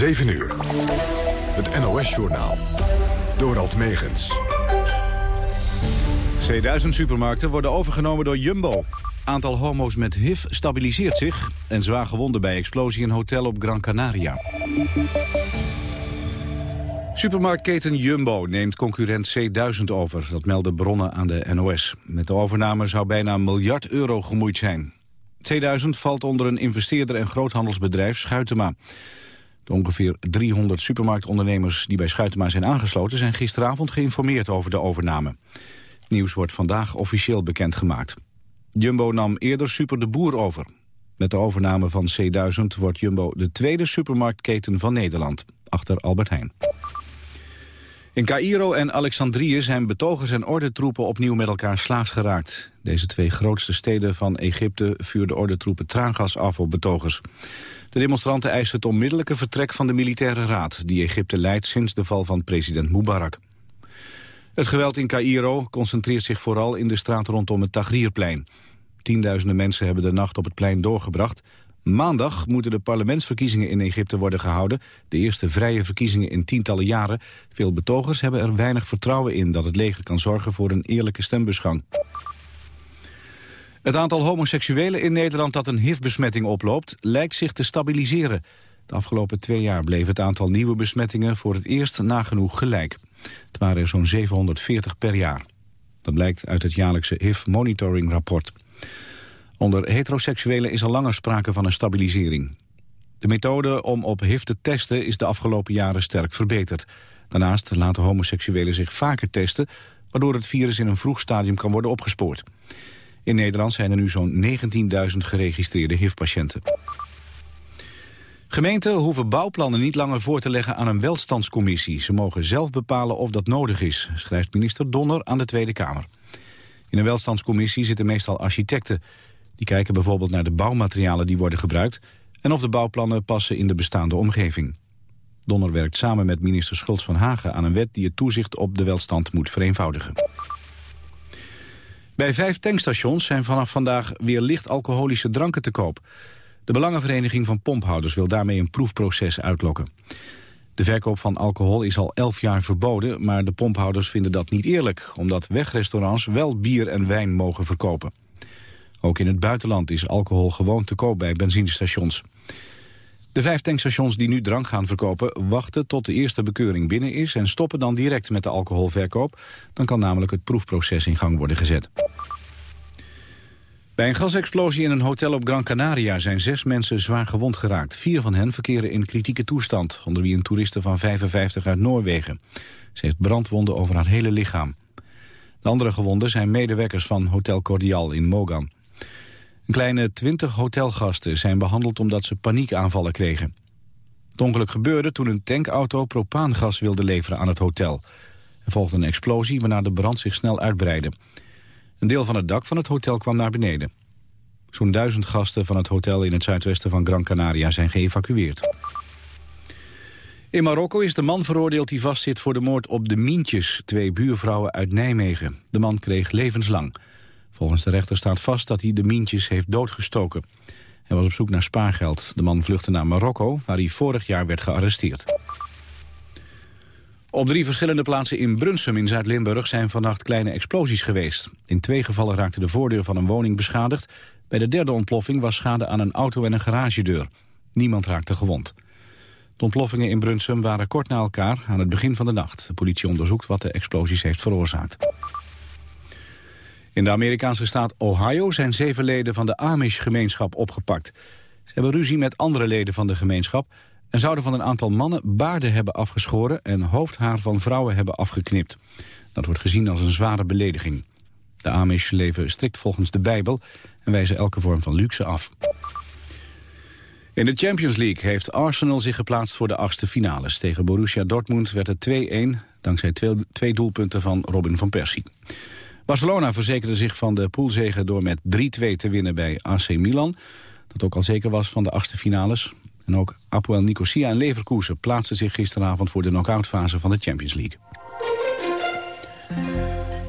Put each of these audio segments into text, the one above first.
7 uur. Het NOS-journaal. Dorald Megens. C1000-supermarkten worden overgenomen door Jumbo. Aantal homo's met HIV stabiliseert zich... en zwaar gewonden bij explosie in hotel op Gran Canaria. Supermarktketen Jumbo neemt concurrent C1000 over. Dat melden bronnen aan de NOS. Met de overname zou bijna een miljard euro gemoeid zijn. C1000 valt onder een investeerder en groothandelsbedrijf Schuitema. Ongeveer 300 supermarktondernemers die bij Schuitema zijn aangesloten... zijn gisteravond geïnformeerd over de overname. Het nieuws wordt vandaag officieel bekendgemaakt. Jumbo nam eerder Super de Boer over. Met de overname van C1000 wordt Jumbo de tweede supermarktketen van Nederland, achter Albert Heijn. In Cairo en Alexandrië zijn betogers en ordentroepen opnieuw met elkaar slaags geraakt. Deze twee grootste steden van Egypte vuurden ordentroepen traangas af op betogers. De demonstranten eisen het onmiddellijke vertrek van de militaire raad... die Egypte leidt sinds de val van president Mubarak. Het geweld in Cairo concentreert zich vooral in de straat rondom het Tahrirplein. Tienduizenden mensen hebben de nacht op het plein doorgebracht. Maandag moeten de parlementsverkiezingen in Egypte worden gehouden. De eerste vrije verkiezingen in tientallen jaren. Veel betogers hebben er weinig vertrouwen in dat het leger kan zorgen voor een eerlijke stembusgang. Het aantal homoseksuelen in Nederland dat een HIV-besmetting oploopt... lijkt zich te stabiliseren. De afgelopen twee jaar bleef het aantal nieuwe besmettingen... voor het eerst nagenoeg gelijk. Het waren zo'n 740 per jaar. Dat blijkt uit het jaarlijkse HIV-monitoring-rapport. Onder heteroseksuelen is al langer sprake van een stabilisering. De methode om op HIV te testen is de afgelopen jaren sterk verbeterd. Daarnaast laten homoseksuelen zich vaker testen... waardoor het virus in een vroeg stadium kan worden opgespoord. In Nederland zijn er nu zo'n 19.000 geregistreerde HIV-patiënten. Gemeenten hoeven bouwplannen niet langer voor te leggen aan een welstandscommissie. Ze mogen zelf bepalen of dat nodig is, schrijft minister Donner aan de Tweede Kamer. In een welstandscommissie zitten meestal architecten. Die kijken bijvoorbeeld naar de bouwmaterialen die worden gebruikt... en of de bouwplannen passen in de bestaande omgeving. Donner werkt samen met minister Schultz van Hagen aan een wet... die het toezicht op de welstand moet vereenvoudigen. Bij vijf tankstations zijn vanaf vandaag weer licht alcoholische dranken te koop. De Belangenvereniging van Pomphouders wil daarmee een proefproces uitlokken. De verkoop van alcohol is al elf jaar verboden, maar de pomphouders vinden dat niet eerlijk, omdat wegrestaurants wel bier en wijn mogen verkopen. Ook in het buitenland is alcohol gewoon te koop bij benzinestations. De vijf tankstations die nu drank gaan verkopen wachten tot de eerste bekeuring binnen is en stoppen dan direct met de alcoholverkoop. Dan kan namelijk het proefproces in gang worden gezet. Bij een gasexplosie in een hotel op Gran Canaria zijn zes mensen zwaar gewond geraakt. Vier van hen verkeren in kritieke toestand, onder wie een toeriste van 55 uit Noorwegen. Ze heeft brandwonden over haar hele lichaam. De andere gewonden zijn medewerkers van Hotel Cordial in Mogan. Een kleine twintig hotelgasten zijn behandeld omdat ze paniekaanvallen kregen. Het ongeluk gebeurde toen een tankauto propaangas wilde leveren aan het hotel. Er volgde een explosie waarna de brand zich snel uitbreidde. Een deel van het dak van het hotel kwam naar beneden. Zo'n duizend gasten van het hotel in het zuidwesten van Gran Canaria zijn geëvacueerd. In Marokko is de man veroordeeld die vastzit voor de moord op de Mientjes, twee buurvrouwen uit Nijmegen. De man kreeg levenslang. Volgens de rechter staat vast dat hij de Mientjes heeft doodgestoken. Hij was op zoek naar spaargeld. De man vluchtte naar Marokko, waar hij vorig jaar werd gearresteerd. Op drie verschillende plaatsen in Brunsum in Zuid-Limburg zijn vannacht kleine explosies geweest. In twee gevallen raakte de voordeur van een woning beschadigd. Bij de derde ontploffing was schade aan een auto en een garagedeur. Niemand raakte gewond. De ontploffingen in Brunsum waren kort na elkaar aan het begin van de nacht. De politie onderzoekt wat de explosies heeft veroorzaakt. In de Amerikaanse staat Ohio zijn zeven leden van de Amish-gemeenschap opgepakt. Ze hebben ruzie met andere leden van de gemeenschap... en zouden van een aantal mannen baarden hebben afgeschoren... en hoofdhaar van vrouwen hebben afgeknipt. Dat wordt gezien als een zware belediging. De Amish leven strikt volgens de Bijbel... en wijzen elke vorm van luxe af. In de Champions League heeft Arsenal zich geplaatst voor de achtste finales. Tegen Borussia Dortmund werd het 2-1, dankzij twee doelpunten van Robin van Persie. Barcelona verzekerde zich van de poolzege door met 3-2 te winnen bij AC Milan. Dat ook al zeker was van de achtste finales. En ook Apoel Nicosia en Leverkusen plaatsten zich gisteravond voor de knock-outfase van de Champions League.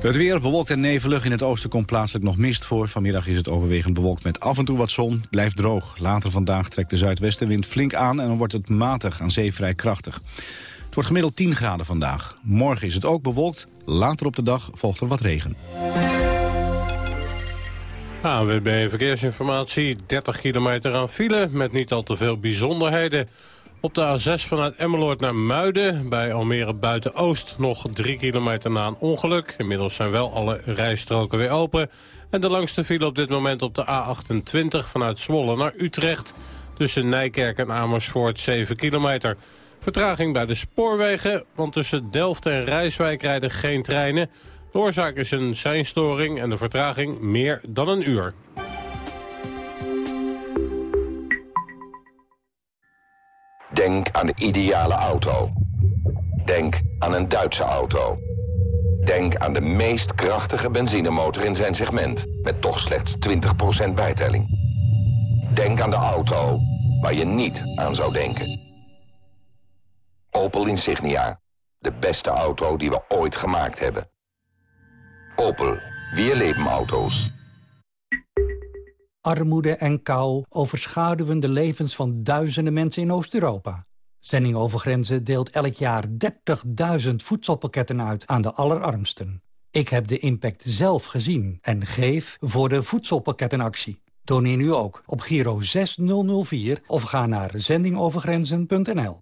Het weer bewolkt en nevelig. In het oosten komt plaatselijk nog mist voor. Vanmiddag is het overwegend bewolkt met af en toe wat zon. Blijft droog. Later vandaag trekt de zuidwestenwind flink aan... en dan wordt het matig aan zee vrij krachtig. Het wordt gemiddeld 10 graden vandaag. Morgen is het ook bewolkt. Later op de dag volgt er wat regen. AWB Verkeersinformatie, 30 kilometer aan file met niet al te veel bijzonderheden. Op de A6 vanuit Emmeloord naar Muiden, bij Almere Buiten-Oost... nog 3 kilometer na een ongeluk. Inmiddels zijn wel alle rijstroken weer open. En de langste file op dit moment op de A28 vanuit Zwolle naar Utrecht... tussen Nijkerk en Amersfoort 7 kilometer. Vertraging bij de spoorwegen, want tussen Delft en Rijswijk rijden geen treinen... De oorzaak is een seinstoring en de vertraging meer dan een uur. Denk aan de ideale auto. Denk aan een Duitse auto. Denk aan de meest krachtige benzinemotor in zijn segment... met toch slechts 20% bijtelling. Denk aan de auto waar je niet aan zou denken. Opel Insignia. De beste auto die we ooit gemaakt hebben. Opel. Weer leven auto's. Armoede en kou overschaduwen de levens van duizenden mensen in Oost-Europa. Zending over Grenzen deelt elk jaar 30.000 voedselpakketten uit aan de allerarmsten. Ik heb de impact zelf gezien en geef voor de voedselpakkettenactie. Doneer nu ook op Giro 6004 of ga naar zendingovergrenzen.nl.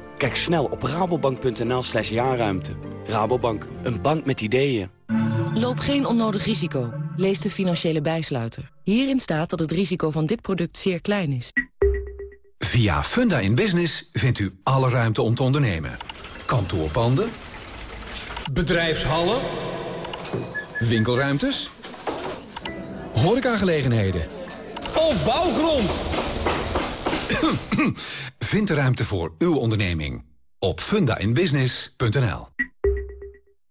Kijk snel op rabobank.nl slash jaarruimte. Rabobank, een bank met ideeën. Loop geen onnodig risico. Lees de financiële bijsluiter. Hierin staat dat het risico van dit product zeer klein is. Via Funda in Business vindt u alle ruimte om te ondernemen. Kantoorpanden. Bedrijfshallen. Winkelruimtes. Horecagelegenheden. Of bouwgrond. Vind de ruimte voor uw onderneming op fundainbusiness.nl.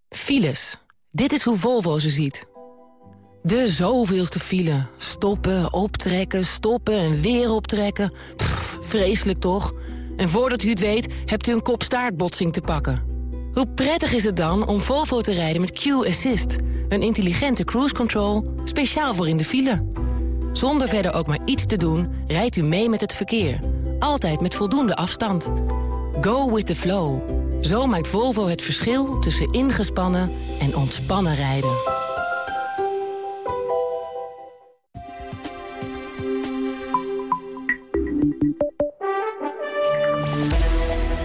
Files. Dit is hoe Volvo ze ziet. De zoveelste file. Stoppen, optrekken, stoppen en weer optrekken. Vreselijk toch? En voordat u het weet, hebt u een kopstaartbotsing te pakken. Hoe prettig is het dan om Volvo te rijden met Q-Assist? Een intelligente cruise control, speciaal voor in de file. Zonder verder ook maar iets te doen, rijdt u mee met het verkeer. Altijd met voldoende afstand. Go with the flow. Zo maakt Volvo het verschil tussen ingespannen en ontspannen rijden.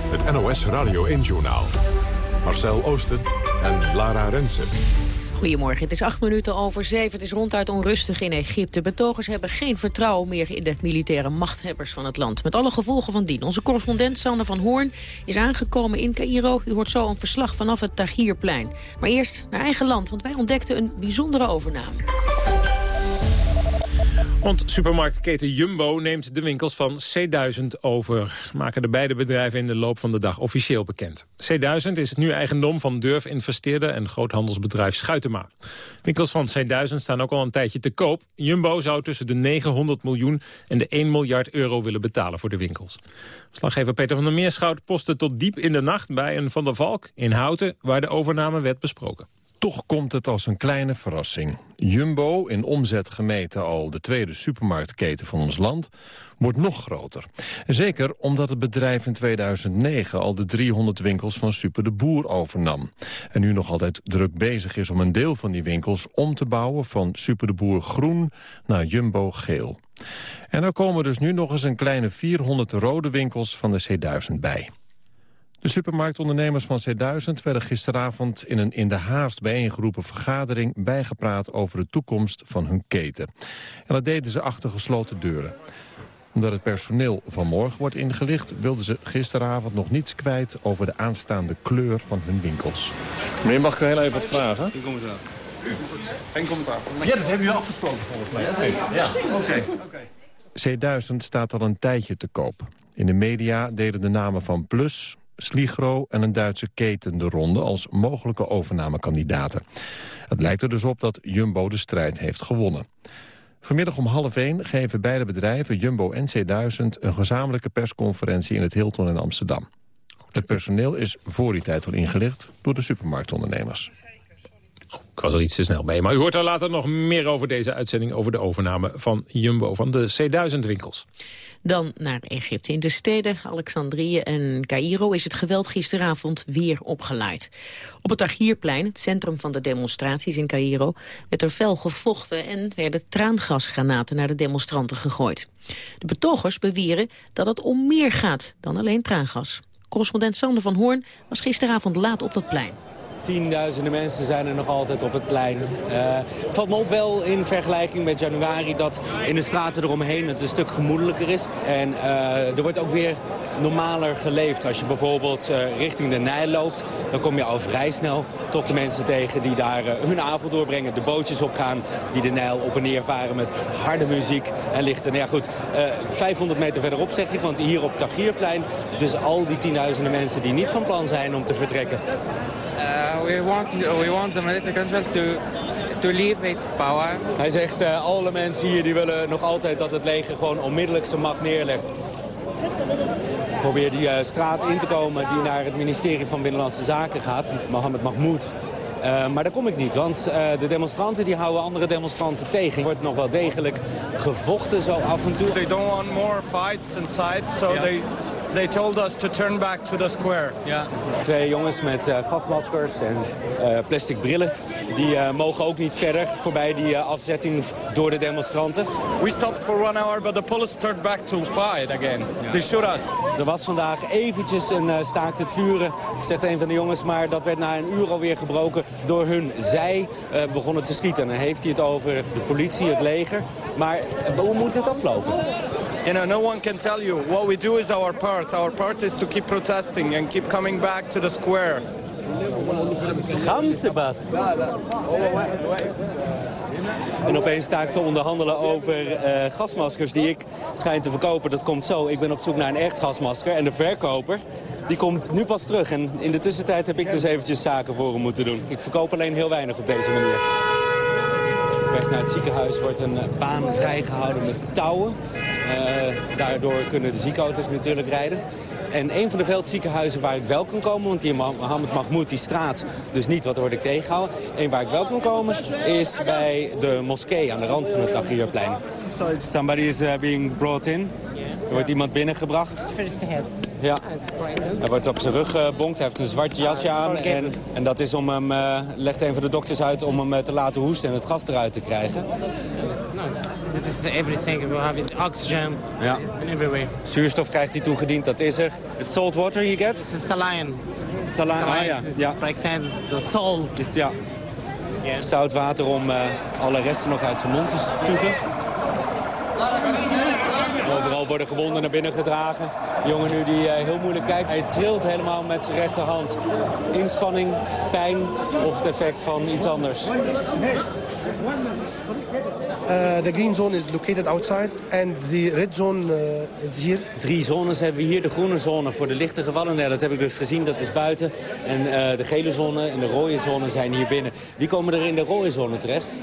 Het NOS Radio 1-journaal. Marcel Oosten en Lara Rensen. Goedemorgen, het is acht minuten over zeven. Het is ronduit onrustig in Egypte. Betogers hebben geen vertrouwen meer in de militaire machthebbers van het land. Met alle gevolgen van dien. Onze correspondent Sander van Hoorn is aangekomen in Cairo. U hoort zo een verslag vanaf het Tahrirplein. Maar eerst naar eigen land, want wij ontdekten een bijzondere overname. Want supermarktketen Jumbo neemt de winkels van C1000 over. Maken de beide bedrijven in de loop van de dag officieel bekend. C1000 is nu eigendom van Durf-investeerder en groothandelsbedrijf Schuitema. Winkels van C1000 staan ook al een tijdje te koop. Jumbo zou tussen de 900 miljoen en de 1 miljard euro willen betalen voor de winkels. Slaggever Peter van der Meerschout postte tot diep in de nacht bij een Van der Valk in Houten... waar de overname werd besproken. Toch komt het als een kleine verrassing. Jumbo, in omzet gemeten al de tweede supermarktketen van ons land, wordt nog groter. Zeker omdat het bedrijf in 2009 al de 300 winkels van Super de Boer overnam. En nu nog altijd druk bezig is om een deel van die winkels om te bouwen van Super de Boer groen naar Jumbo geel. En er komen dus nu nog eens een kleine 400 rode winkels van de C1000 bij. De supermarktondernemers van C1000 werden gisteravond in een in de haast bijeengeroepen vergadering bijgepraat over de toekomst van hun keten. En dat deden ze achter gesloten deuren. Omdat het personeel vanmorgen wordt ingelicht, wilden ze gisteravond nog niets kwijt over de aanstaande kleur van hun winkels. Meneer, mag ik u heel even wat vragen? Geen commentaar. Geen commentaar. Ja, dat hebben jullie afgesproken volgens mij. Ja, oké. C1000 staat al een tijdje te koop. In de media deden de namen van Plus, Sligro en een Duitse keten de ronde als mogelijke overnamekandidaten. Het lijkt er dus op dat Jumbo de strijd heeft gewonnen. Vanmiddag om half één geven beide bedrijven, Jumbo en C1000... een gezamenlijke persconferentie in het Hilton in Amsterdam. Het personeel is voor die tijd al ingelicht door de supermarktondernemers. Ik was er iets te snel bij, maar u hoort er later nog meer over deze uitzending... over de overname van Jumbo van de C1000-winkels. Dan naar Egypte. In de steden Alexandrië en Cairo is het geweld gisteravond weer opgeleid. Op het Tahrirplein, het centrum van de demonstraties in Cairo... werd er fel gevochten en werden traangasgranaten naar de demonstranten gegooid. De betogers beweren dat het om meer gaat dan alleen traangas. Correspondent Sander van Hoorn was gisteravond laat op dat plein. Tienduizenden mensen zijn er nog altijd op het plein. Uh, het valt me op wel in vergelijking met januari dat in de straten eromheen het een stuk gemoedelijker is. En uh, er wordt ook weer normaler geleefd. Als je bijvoorbeeld uh, richting de Nijl loopt, dan kom je al vrij snel toch de mensen tegen die daar hun avond doorbrengen. De bootjes opgaan die de Nijl op en neer varen met harde muziek en lichten. Nou ja goed, 500 meter verderop zeg ik, want hier op Tagierplein dus al die tienduizenden mensen die niet van plan zijn om te vertrekken. Uh, we want we want the military council to to leave its power. Hij zegt uh, alle mensen hier die willen nog altijd dat het leger gewoon onmiddellijk zijn macht neerlegt. Probeer die uh, straat in te komen die naar het ministerie van Binnenlandse Zaken gaat, Mohammed Mahmoud. Uh, maar daar kom ik niet, want uh, de demonstranten die houden andere demonstranten tegen. Er wordt nog wel degelijk gevochten zo af en toe. They don't want more fights inside, so yeah. they they told us to turn back to the square. Ja. Twee jongens met uh, gasmaskers en uh, plastic brillen. Die uh, mogen ook niet verder voorbij die afzetting door de demonstranten. We stopped for one hour, but the police turned back to fight again. Ja. They shot us. Er was vandaag eventjes een staakt het vuren, zegt een van de jongens. Maar dat werd na een uur alweer gebroken door hun. Zij begonnen te schieten. En dan heeft hij het over de politie, het leger. Maar hoe moet het aflopen? You know, no one can tell you. What we do is our part. Our part is to keep protesting and keep coming back to the square. Gamsebas. En opeens sta ik te onderhandelen over uh, gasmaskers die ik schijn te verkopen. Dat komt zo. Ik ben op zoek naar een echt gasmasker. En de verkoper die komt nu pas terug. En in de tussentijd heb ik dus eventjes zaken voor hem moeten doen. Ik verkoop alleen heel weinig op deze manier. Weg naar het ziekenhuis wordt een baan vrijgehouden met touwen. Uh, daardoor kunnen de ziekenauto's natuurlijk rijden. En een van de veldziekenhuizen waar ik wel kan komen, want die Mohammed Mahmoud, die straat, dus niet, wat word ik tegengehouden. Eén waar ik wel kan komen is bij de moskee aan de rand van het Tahrirplein. Somebody is uh, being brought in. Er wordt iemand binnengebracht. Ja. Hij wordt op zijn rug gebonkt. Hij heeft een zwart jasje aan. En, en dat is om hem, uh, legt een van de dokters uit om hem uh, te laten hoesten en het gas eruit te krijgen. Dit is everything. We have oxygen ja. everywhere. Zuurstof krijgt hij toegediend, dat is er. It's salt water you get? Saline. Saline, ah, ja. ja. The salt. Ja. Yeah. Zout water om uh, alle resten nog uit zijn mond te spugen. Overal worden gewonden naar binnen gedragen. De jongen nu die uh, heel moeilijk kijkt. Hij trilt helemaal met zijn rechterhand. Inspanning, pijn of het effect van iets anders. Uh, the green zone is located outside and the red zone uh, is here. Drie zones hebben we hier. De groene zone voor de lichte gevallen. Ja, dat heb ik dus gezien, dat is buiten. En uh, de gele zone en de rode zone zijn hier binnen. Wie komen er in de rode zone terecht?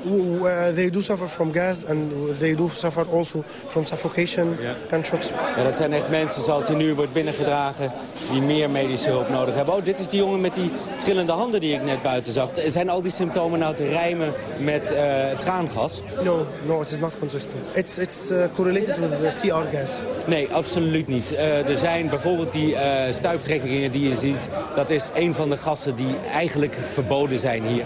They do suffer from gas and they do suffer also from suffocation gunshots. Ja, dat zijn echt mensen zoals hij nu wordt binnengedragen die meer medische hulp nodig hebben. Oh, dit is die jongen met die trillende handen die ik net buiten zag. Zijn al die symptomen nou te rijmen met traangas? No, no, it is not consistent. It's, it's uh, correlated with the CR gas. Nee, absoluut niet. Uh, er zijn bijvoorbeeld die uh, stuiptrekkingen die je ziet. Dat is een van de gassen die eigenlijk verboden zijn hier.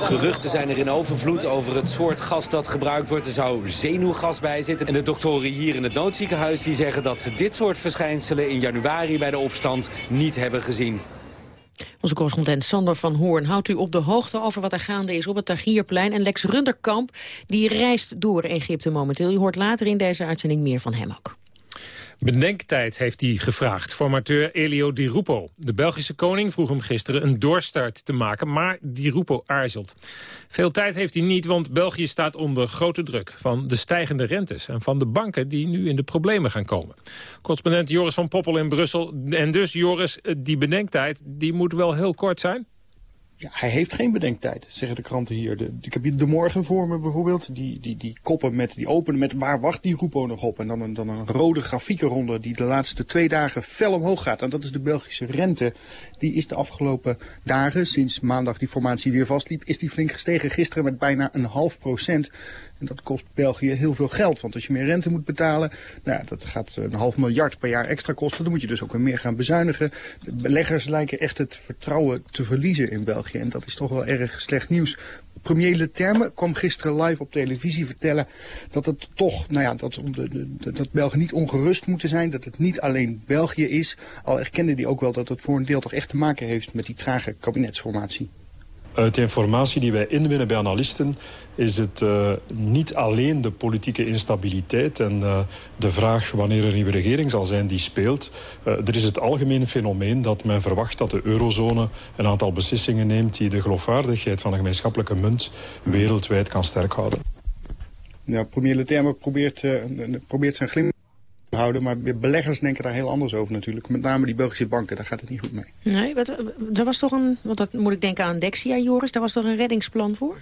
Geruchten zijn er in overvloed over het soort gas dat gebruikt wordt. Er zou zenuwgas bij zitten. En de doktoren hier in het noodziekenhuis die zeggen dat ze dit soort verschijnselen in januari bij de opstand niet hebben gezien. Onze correspondent Sander van Hoorn houdt u op de hoogte over wat er gaande is op het Tagierplein. En Lex Runderkamp die reist door Egypte momenteel. U hoort later in deze uitzending meer van hem ook. Bedenktijd heeft hij gevraagd, formateur Elio Di Rupo. De Belgische koning vroeg hem gisteren een doorstart te maken, maar Di Rupo aarzelt. Veel tijd heeft hij niet, want België staat onder grote druk... van de stijgende rentes en van de banken die nu in de problemen gaan komen. Correspondent Joris van Poppel in Brussel. En dus, Joris, die bedenktijd die moet wel heel kort zijn? Ja, hij heeft geen bedenktijd, zeggen de kranten hier. De, ik heb hier de morgen voor me bijvoorbeeld. Die, die, die koppen met, die openen met waar wacht die Roepo nog op. En dan een, dan een rode grafiekenronde die de laatste twee dagen fel omhoog gaat. En dat is de Belgische rente. Die is de afgelopen dagen, sinds maandag die formatie weer vastliep, is die flink gestegen. Gisteren met bijna een half procent. En dat kost België heel veel geld. Want als je meer rente moet betalen, nou ja, dat gaat een half miljard per jaar extra kosten. Dan moet je dus ook weer meer gaan bezuinigen. De beleggers lijken echt het vertrouwen te verliezen in België. En dat is toch wel erg slecht nieuws. Premier Leterme kwam gisteren live op televisie vertellen dat het toch, nou ja, dat, dat België niet ongerust moeten zijn. Dat het niet alleen België is. Al erkende hij ook wel dat het voor een deel toch echt te maken heeft met die trage kabinetsformatie. Uit de informatie die wij inwinnen bij analisten is het uh, niet alleen de politieke instabiliteit en uh, de vraag wanneer er een nieuwe regering zal zijn die speelt. Uh, er is het algemene fenomeen dat men verwacht dat de eurozone een aantal beslissingen neemt die de geloofwaardigheid van de gemeenschappelijke munt wereldwijd kan sterk houden. Ja, premier Leterme probeert, probeert zijn glimlach houden. Maar beleggers denken daar heel anders over natuurlijk. Met name die Belgische banken, daar gaat het niet goed mee. Nee, wat, er was toch een, want dat moet ik denken aan Dexia, Joris, daar was toch een reddingsplan voor?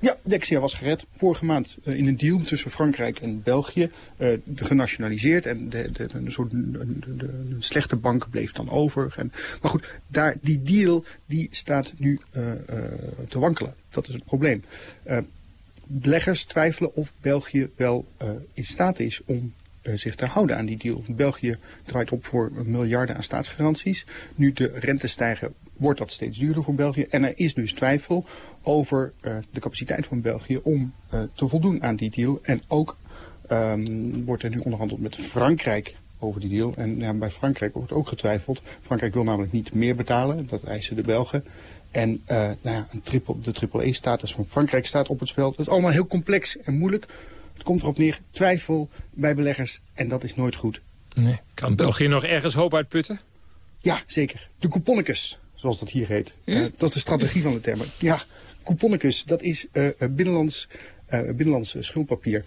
Ja, Dexia was gered vorige maand uh, in een deal tussen Frankrijk en België. Uh, genationaliseerd en de, de, de, soort, de, slechte bank bleef dan over. En, maar goed, daar, die deal die staat nu uh, te wankelen. Dat is het probleem. beleggers twijfelen of België wel in staat is om eh, zich te houden aan die deal. België draait op voor miljarden aan staatsgaranties. Nu de rente stijgen wordt dat steeds duurder voor België. En er is dus twijfel over uh, de capaciteit van België om uh, te voldoen aan die deal. En ook um, wordt er nu onderhandeld met Frankrijk over die deal. En ja, bij Frankrijk wordt ook getwijfeld. Frankrijk wil namelijk niet meer betalen, dat eisen de Belgen. En nou ja, een triple, de triple-E-status van Frankrijk staat op het spel. Dat is allemaal heel complex en moeilijk. Het komt erop neer, twijfel bij beleggers en dat is nooit goed. Nee. Kan België nog ergens hoop uitputten? Ja, zeker. De couponicus, zoals dat hier heet. Uh, dat is de strategie van de termen. Ja, couponicus, dat is uh, binnenlands, uh, binnenlands schuldpapier.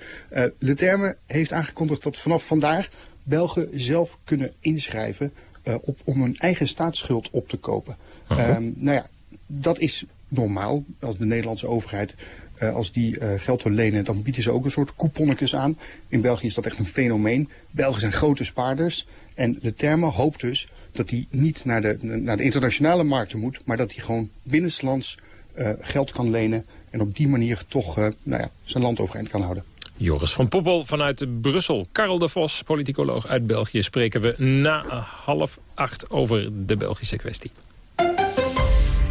De termen heeft aangekondigd dat vanaf vandaag Belgen zelf kunnen inschrijven op, om hun eigen staatsschuld op te kopen. -huh. Um, nou ja, dat is normaal als de Nederlandse overheid uh, als die uh, geld wil lenen, dan bieden ze ook een soort couponnetjes aan. In België is dat echt een fenomeen. Belgen zijn grote spaarders. En de termen hoopt dus dat hij niet naar de, naar de internationale markten moet, maar dat hij gewoon binnenlands uh, geld kan lenen en op die manier toch nou ja, zijn land overeind kan houden. Joris van Poppel vanuit Brussel. Karel de Vos, politicoloog uit België, spreken we na half acht over de Belgische kwestie.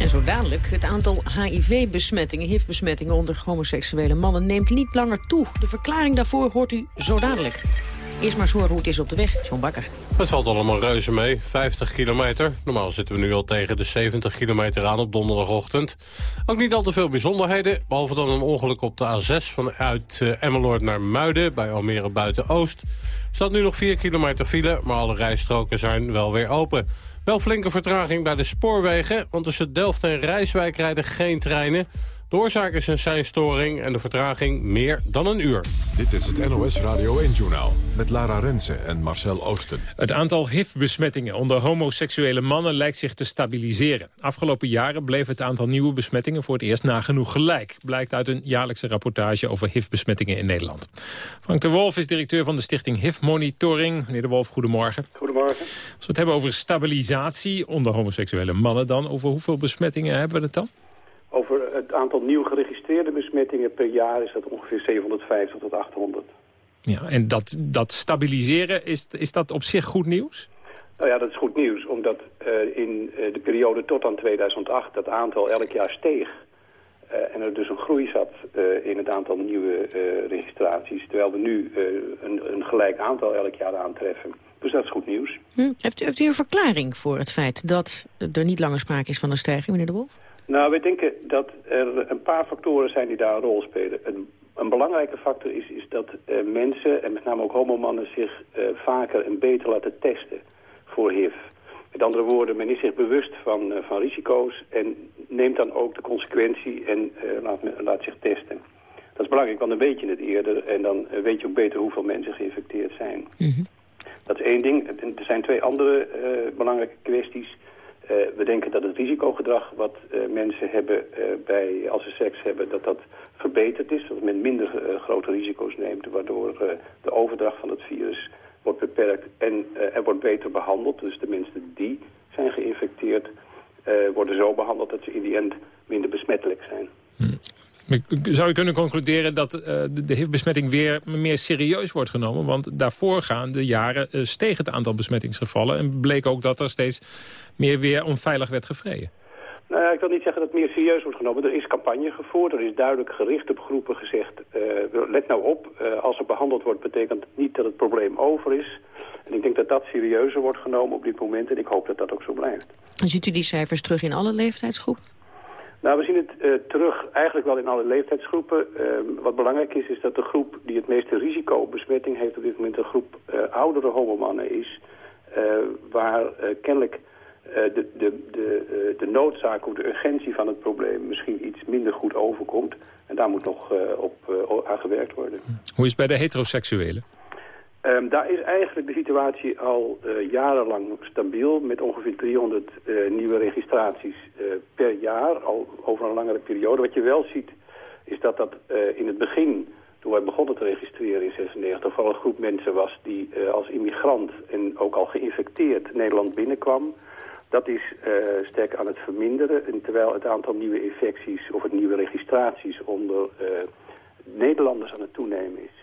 En zo dadelijk, het aantal HIV-besmettingen, HIV-besmettingen onder homoseksuele mannen neemt niet langer toe. De verklaring daarvoor hoort u zo dadelijk. Eerst maar eens horen is op de weg, John Bakker. Het valt allemaal reuze mee, 50 kilometer. Normaal zitten we nu al tegen de 70 kilometer aan op donderdagochtend. Ook niet al te veel bijzonderheden, behalve dan een ongeluk op de A6... vanuit uh, Emmeloord naar Muiden, bij Almere Buiten-Oost. staat nu nog 4 kilometer file, maar alle rijstroken zijn wel weer open. Wel flinke vertraging bij de spoorwegen, want tussen Delft en Rijswijk rijden geen treinen. De oorzaak is een seinstoring en de vertraging meer dan een uur. Dit is het NOS Radio 1-journaal met Lara Rensen en Marcel Oosten. Het aantal HIV-besmettingen onder homoseksuele mannen lijkt zich te stabiliseren. Afgelopen jaren bleef het aantal nieuwe besmettingen voor het eerst nagenoeg gelijk. Blijkt uit een jaarlijkse rapportage over HIV-besmettingen in Nederland. Frank de Wolf is directeur van de stichting HIV-monitoring. Meneer de Wolf, goedemorgen. Goedemorgen. Als we het hebben over stabilisatie onder homoseksuele mannen dan, over hoeveel besmettingen hebben we het dan? Over het aantal nieuw geregistreerde besmettingen per jaar is dat ongeveer 750 tot 800. Ja, en dat, dat stabiliseren, is, is dat op zich goed nieuws? Nou ja, dat is goed nieuws, omdat uh, in uh, de periode tot aan 2008 dat aantal elk jaar steeg. Uh, en er dus een groei zat in het aantal nieuwe registraties, terwijl we nu een, een gelijk aantal elk jaar aantreffen. Dus dat is goed nieuws. Hm. Heeft, u, heeft u een verklaring voor het feit dat er niet langer sprake is van een stijging, meneer De Wolf? Nou, we denken dat er een paar factoren zijn die daar een rol spelen. Een een belangrijke factor is, is dat eh, mensen, en met name ook homomannen, zich eh, vaker en beter laten testen voor HIV. Met andere woorden, men is zich bewust van, eh, van risico's en neemt dan ook de consequentie en laat, laat zich testen. Dat is belangrijk, want dan weet je het eerder en dan weet je ook beter hoeveel mensen geïnfecteerd zijn. Dat is één ding. Er zijn twee andere belangrijke kwesties. Eh, we denken dat het risicogedrag wat eh, mensen hebben eh, bij, als ze seks hebben, dat dat verbeterd is. Dat men minder grote risico's neemt, waardoor de overdracht van het virus wordt beperkt en er wordt beter behandeld. Dus de mensen die zijn geïnfecteerd worden zo behandeld dat ze in die end minder besmettelijk zijn. Zou je kunnen concluderen dat de, HIV-besmetting weer meer serieus wordt genomen? Want daarvoorgaande jaren steeg het aantal besmettingsgevallen... en bleek ook dat er steeds meer weer onveilig werd gevreden. Nou ja, ik wil niet zeggen dat het meer serieus wordt genomen. Er is campagne gevoerd, er is duidelijk gericht op groepen gezegd... eh, let nou op, eh, als er behandeld wordt betekent het niet dat het probleem over is. En ik denk dat dat serieuzer wordt genomen op dit moment en ik hoop dat dat ook zo blijft. Ziet u die cijfers terug in alle leeftijdsgroepen? Nou, we zien het eh, terug eigenlijk wel in alle leeftijdsgroepen. Eh, wat belangrijk is, is dat de groep die het meeste risicobesmetting heeft op dit moment een groep eh, oudere homomannen is. eh, waar eh, kennelijk de, de, de, eh, de noodzaak of de urgentie van het probleem misschien iets minder goed overkomt. En daar moet nog eh, op eh, aan gewerkt worden. Hoe is het bij de heteroseksuelen? Ehm, daar is eigenlijk de situatie al eh, jarenlang stabiel met ongeveer 300 eh, nieuwe registraties eh, per jaar, al over een langere periode. Wat je wel ziet is dat dat eh, in het begin, toen wij begonnen te registreren in 96, vooral een groep mensen was die eh, als immigrant en ook al geïnfecteerd Nederland binnenkwam. Dat is eh, sterk aan het verminderen, en terwijl het aantal nieuwe infecties of het nieuwe registraties onder eh, Nederlanders aan het toenemen is.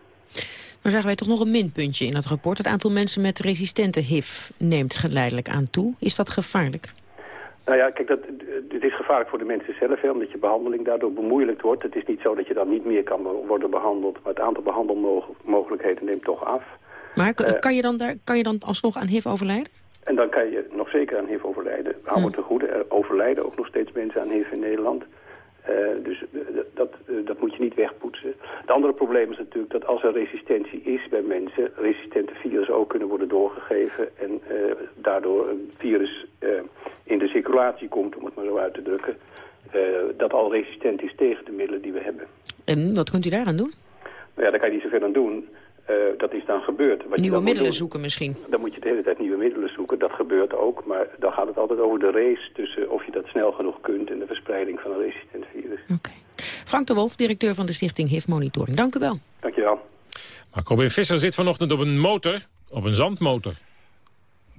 Maar zagen wij toch nog een minpuntje in het rapport. Het aantal mensen met resistente HIV neemt geleidelijk aan toe. Is dat gevaarlijk? Nou ja, kijk, dat, het is gevaarlijk voor de mensen zelf, hè, omdat je behandeling daardoor bemoeilijkt wordt. Het is niet zo dat je dan niet meer kan worden behandeld, maar het aantal behandelmogelijkheden neemt toch af. Maar Eh, kan, je dan daar, kan je dan alsnog aan HIV overlijden? En dan kan je nog zeker aan HIV overlijden. Hou me te goede, er overlijden ook nog steeds mensen aan HIV in Nederland. Eh, dus eh, dat, eh, dat moet je niet wegpoetsen. Het andere probleem is natuurlijk dat als er resistentie is bij mensen... resistente virussen ook kunnen worden doorgegeven... en daardoor een virus in de circulatie komt, om het maar zo uit te drukken... dat al resistent is tegen de middelen die we hebben. En wat kunt u daaraan doen? Nou ja, daar kan je niet zoveel aan doen. Eh, dat is dan gebeurd. Wat je Nieuwe dan moet middelen doen- zoeken misschien. dan moet je de hele tijd nieuwe middelen zoeken. Dat gebeurt ook, maar dan gaat het altijd over de race tussen of je dat snel genoeg kunt en de verspreiding van een resistent virus. Frank de Wolf, directeur van de stichting HIV Monitoring. Dank u wel. Dankjewel. Maar Robin Visser zit vanochtend op een motor, op een zandmotor.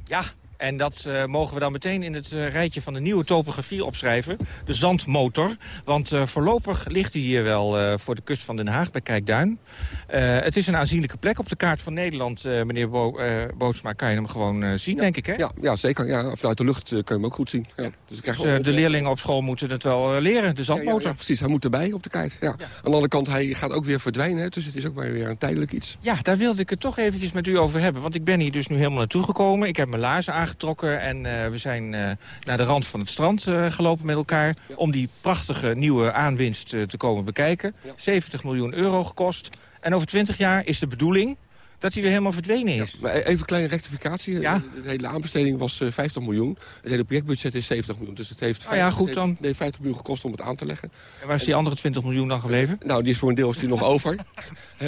Ja, en dat eh, mogen we dan meteen in het eh, rijtje van de nieuwe topografie opschrijven. De zandmotor. Want eh, voorlopig ligt hij hier wel voor de kust van Den Haag bij Kijkduin. Het is een aanzienlijke plek op de kaart van Nederland. meneer Bo Bootsma, kan je hem gewoon zien, denk ik, hè? Ja, ja zeker. Ja, vanuit de lucht kun je hem ook goed zien. Ja. Dus Dus, de leerlingen op school moeten het wel leren, de zandmotor. ja, precies, hij moet erbij op de kaart. Ja. Aan de andere kant, hij gaat ook weer verdwijnen. Hè, dus het is ook maar weer een tijdelijk iets. Ja, daar wilde ik het toch eventjes met u over hebben. Want ik ben hier dus nu helemaal naartoe gekomen. Ik heb mijn laarzen aangetrokken en eh, we zijn eh, naar de rand van het strand eh, gelopen met elkaar... om die prachtige nieuwe aanwinst te komen bekijken. 70 miljoen euro gekost. En over 20 jaar is de bedoeling dat hij weer helemaal verdwenen is. Maar e- even een kleine rectificatie. De, de hele aanbesteding was eh, 50 miljoen. Het hele projectbudget is 70 miljoen. Dus het heeft, Ah ja, goed dan. heeft, nee, 50 miljoen gekost om het aan te leggen. En waar is die andere 20 miljoen dan gebleven? Nou, die is voor een deel is die nog over.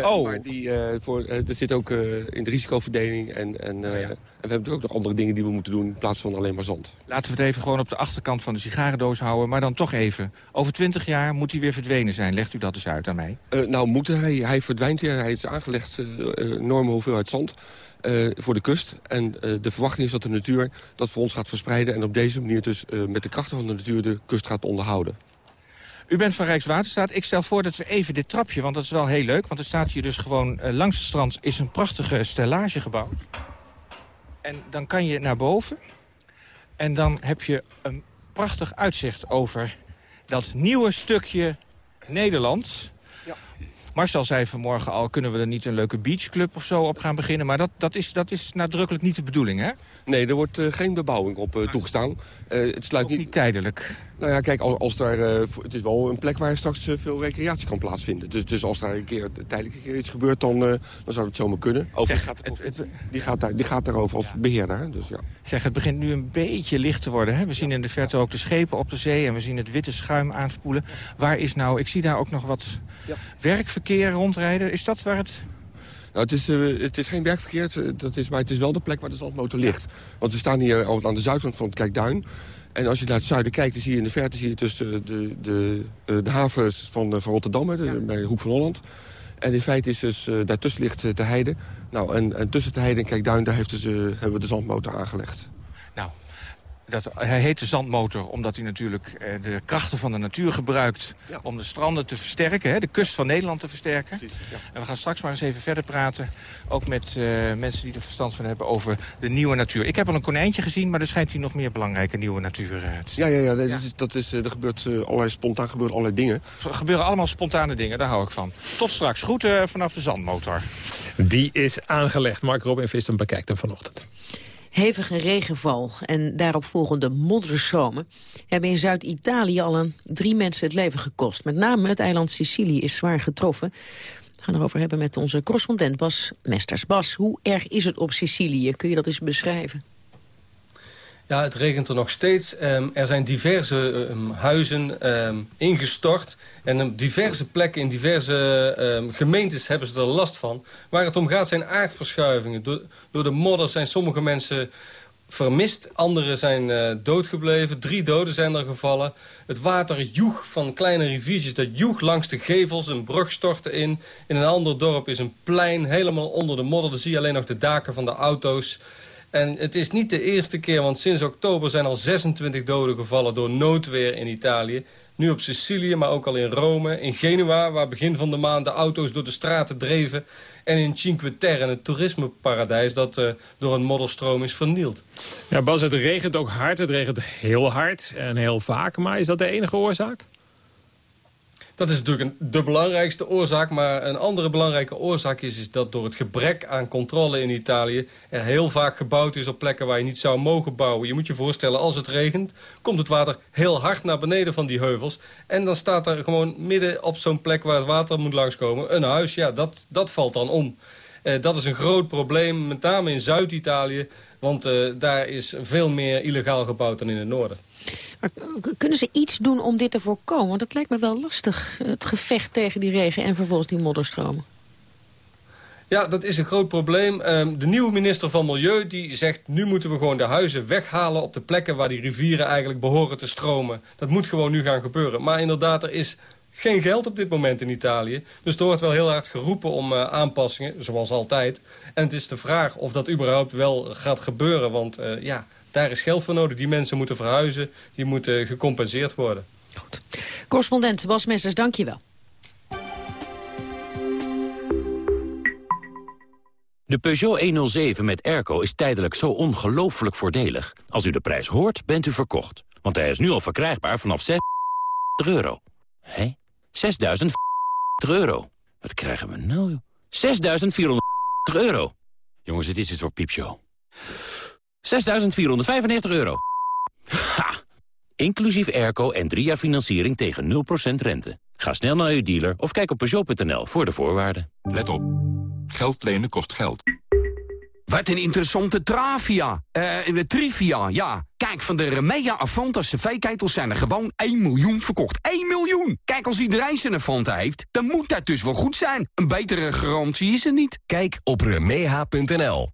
Oh. Maar die, voor, eh, dat zit ook in de risicoverdeling. En, en, eh, en we hebben natuurlijk ook nog andere dingen die we moeten doen... in plaats van alleen maar zand. Laten we het even gewoon op de achterkant van de sigarendoos houden. Maar dan toch even. Over 20 jaar moet hij weer verdwenen zijn. Legt u dat eens uit aan mij. Eh, nou, moeten hij, hij verdwijnt hier. Hij is aangelegd eh, enorme hoeveelheid zand voor de kust. En de verwachting is dat de natuur dat voor ons gaat verspreiden... en op deze manier dus met de krachten van de natuur de kust gaat onderhouden. U bent van Rijkswaterstaat. Ik stel voor dat we even dit trapje, want dat is wel heel leuk. Want er staat hier dus gewoon langs het strand is een prachtige stellage gebouwd. En dan kan je naar boven. En dan heb je een prachtig uitzicht over dat nieuwe stukje Nederland. Marcel zei vanmorgen al, kunnen we er niet een leuke beachclub of zo op gaan beginnen? Maar dat, dat, is, dat is nadrukkelijk niet de bedoeling, hè? Nee, er wordt eh, geen bebouwing op eh, toegestaan. Eh, het sluit niet... tijdelijk. Nou ja, kijk, als, als daar, eh, het is wel een plek waar straks eh, veel recreatie kan plaatsvinden. Dus, dus als daar een keer tijdelijk een keer iets gebeurt, dan, eh, dan zou het zomaar kunnen. Overigens gaat die, gaat daar, die gaat daarover als beheerder. hè, Dus ja. Zeg, het begint nu een beetje licht te worden. Hè? We zien in de verte ook de schepen op de zee... en we zien het witte schuim aanspoelen. Waar is nou... Ik zie daar ook nog wat werkverkeer rondrijden. Is dat waar het... Nou, het, is, het is geen werkverkeer, dat is, maar het is wel de plek waar de zandmotor ligt. Want we staan hier al aan de zuidkant van het Kijkduin. En als je naar het zuiden kijkt, dan zie je in de verte zie je tussen de, de, eh, de havens van, eh, van Rotterdam, de- bij Hoek van Holland. En in feite is dus, eh, daartussen ligt eh, de heide. Nou, en, en tussen de heide en Kijkduin, daar heeft dus, eh, hebben we de zandmotor aangelegd. Dat, hij heet de zandmotor omdat hij natuurlijk eh, de krachten van de natuur gebruikt... om de stranden te versterken, hè, de kust van Nederland te versterken. En we gaan straks maar eens even verder praten... ook met eh, mensen die er verstand van hebben over de nieuwe natuur. Ik heb al een konijntje gezien, maar er schijnt hier nog meer belangrijke nieuwe natuur eh, te zijn. Ja, ja, ja, dat is, dat is, eh, er gebeurt eh, allerlei spontaan gebeuren allerlei dingen. Er gebeuren allemaal spontane dingen, daar hou ik van. Tot straks. Groeten vanaf de zandmotor. Die is aangelegd. Mark Robin Visser bekijkt hem vanochtend. Hevige regenval en daarop volgende modderstromen hebben in Zuid-Italië al een drie mensen het leven gekost. Met name het eiland Sicilië is zwaar getroffen. We gaan erover hebben met onze correspondent Bas Mesters. Bas, hoe erg is het op Sicilië? Kun je dat eens beschrijven? Ja, het regent er nog steeds. Ehm, er zijn diverse ehm, huizen ehm, ingestort. En op diverse plekken in diverse gemeentes hebben ze er last van. Waar het om gaat zijn aardverschuivingen. Door, door de modder zijn sommige mensen vermist. Anderen zijn eh, doodgebleven. Drie doden zijn er gevallen. Het water joeg van kleine riviertjes. Dat joeg langs de gevels. Een brug stortte in. In een ander dorp is een plein helemaal onder de modder. Dan zie je alleen nog de daken van de auto's. En het is niet de eerste keer, want sinds oktober zijn al 26 doden gevallen door noodweer in Italië. Nu op Sicilië, maar ook al in Rome, in Genua, waar begin van de maand de auto's door de straten dreven. En in Cinque Terre, het toerismeparadijs dat eh, door een modderstroom is vernield. Ja, Bas, het regent ook hard. Het regent heel hard en heel vaak. Maar is dat de enige oorzaak? Dat is natuurlijk de belangrijkste oorzaak. Maar een andere belangrijke oorzaak is, is dat door het gebrek aan controle in Italië... er heel vaak gebouwd is op plekken waar je niet zou mogen bouwen. Je moet je voorstellen, als het regent, komt het water heel hard naar beneden van die heuvels. En dan staat er gewoon midden op zo'n plek waar het water moet langskomen... een huis, ja, dat, dat valt dan om. Eh, dat is een groot probleem, met name in Zuid-Italië... want eh, daar is veel meer illegaal gebouwd dan in het noorden. Maar kunnen ze iets doen om dit te voorkomen? Want het lijkt me wel lastig, het gevecht tegen die regen en vervolgens die modderstromen. Ja, dat is een groot probleem. Ehm, de nieuwe minister van Milieu die zegt... nu moeten we gewoon de huizen weghalen op de plekken... waar die rivieren eigenlijk behoren te stromen. Dat moet gewoon nu gaan gebeuren. Maar inderdaad, er is geen geld op dit moment in Italië. Dus er wordt wel heel hard geroepen om eh, aanpassingen, zoals altijd. En het is de vraag of dat überhaupt wel gaat gebeuren. Want eh, ja, daar is geld voor nodig. Die mensen moeten verhuizen. Die moeten gecompenseerd worden. Correspondent Bas Messers, dank je wel. De Peugeot 107 met airco is tijdelijk zo ongelooflijk voordelig. Als u de prijs hoort, bent u verkocht. Want hij is nu al verkrijgbaar vanaf 6 euro. Hé? 6.000 euro. Wat krijgen we nou? 6.400 euro. Jongens, dit is iets voor piepshow. 6.495 euro. Ha! Inclusief airco en drie jaar financiering tegen 0% rente. Ga snel naar uw dealer of kijk op Peugeot.nl voor de voorwaarden. Let op. Geld lenen kost geld. Wat een interessante travia. Eh, trivia, ja. Kijk, van de Remea Avanta cv-ketels zijn er gewoon 1 miljoen verkocht. 1 miljoen! Kijk, als iedereen zijn Avanta heeft, dan moet dat dus wel goed zijn. Een betere garantie is er niet. Kijk op remeha.nl.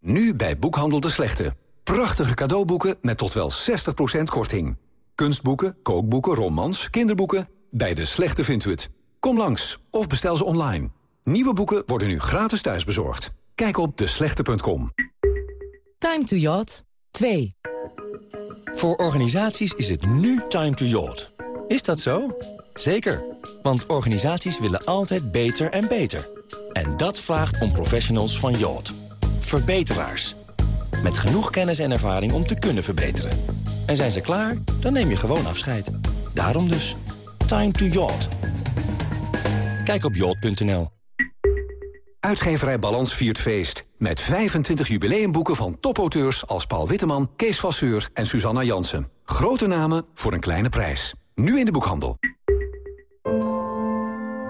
Nu bij Boekhandel de Slechte. Prachtige cadeauboeken met tot wel 60% korting. Kunstboeken, kookboeken, romans, kinderboeken. Bij de Slechte vindt u het. Kom langs of bestel ze online. Nieuwe boeken worden nu gratis thuisbezorgd. Kijk op deslechte.com. Time to Yacht 2. Voor organisaties is het nu time to yacht. Is dat zo? Zeker, want organisaties willen altijd beter en beter. En dat vraagt om professionals van yacht. Verbeteraars. Met genoeg kennis en ervaring om te kunnen verbeteren. En zijn ze klaar, dan neem je gewoon afscheid. Daarom dus, time to yacht. Kijk op yacht.nl. Uitgeverij Balans viert feest. Met 25 jubileumboeken van topauteurs als Paul Witteman, Kees Vasseur en Susanna Jansen. Grote namen voor een kleine prijs. Nu in de boekhandel.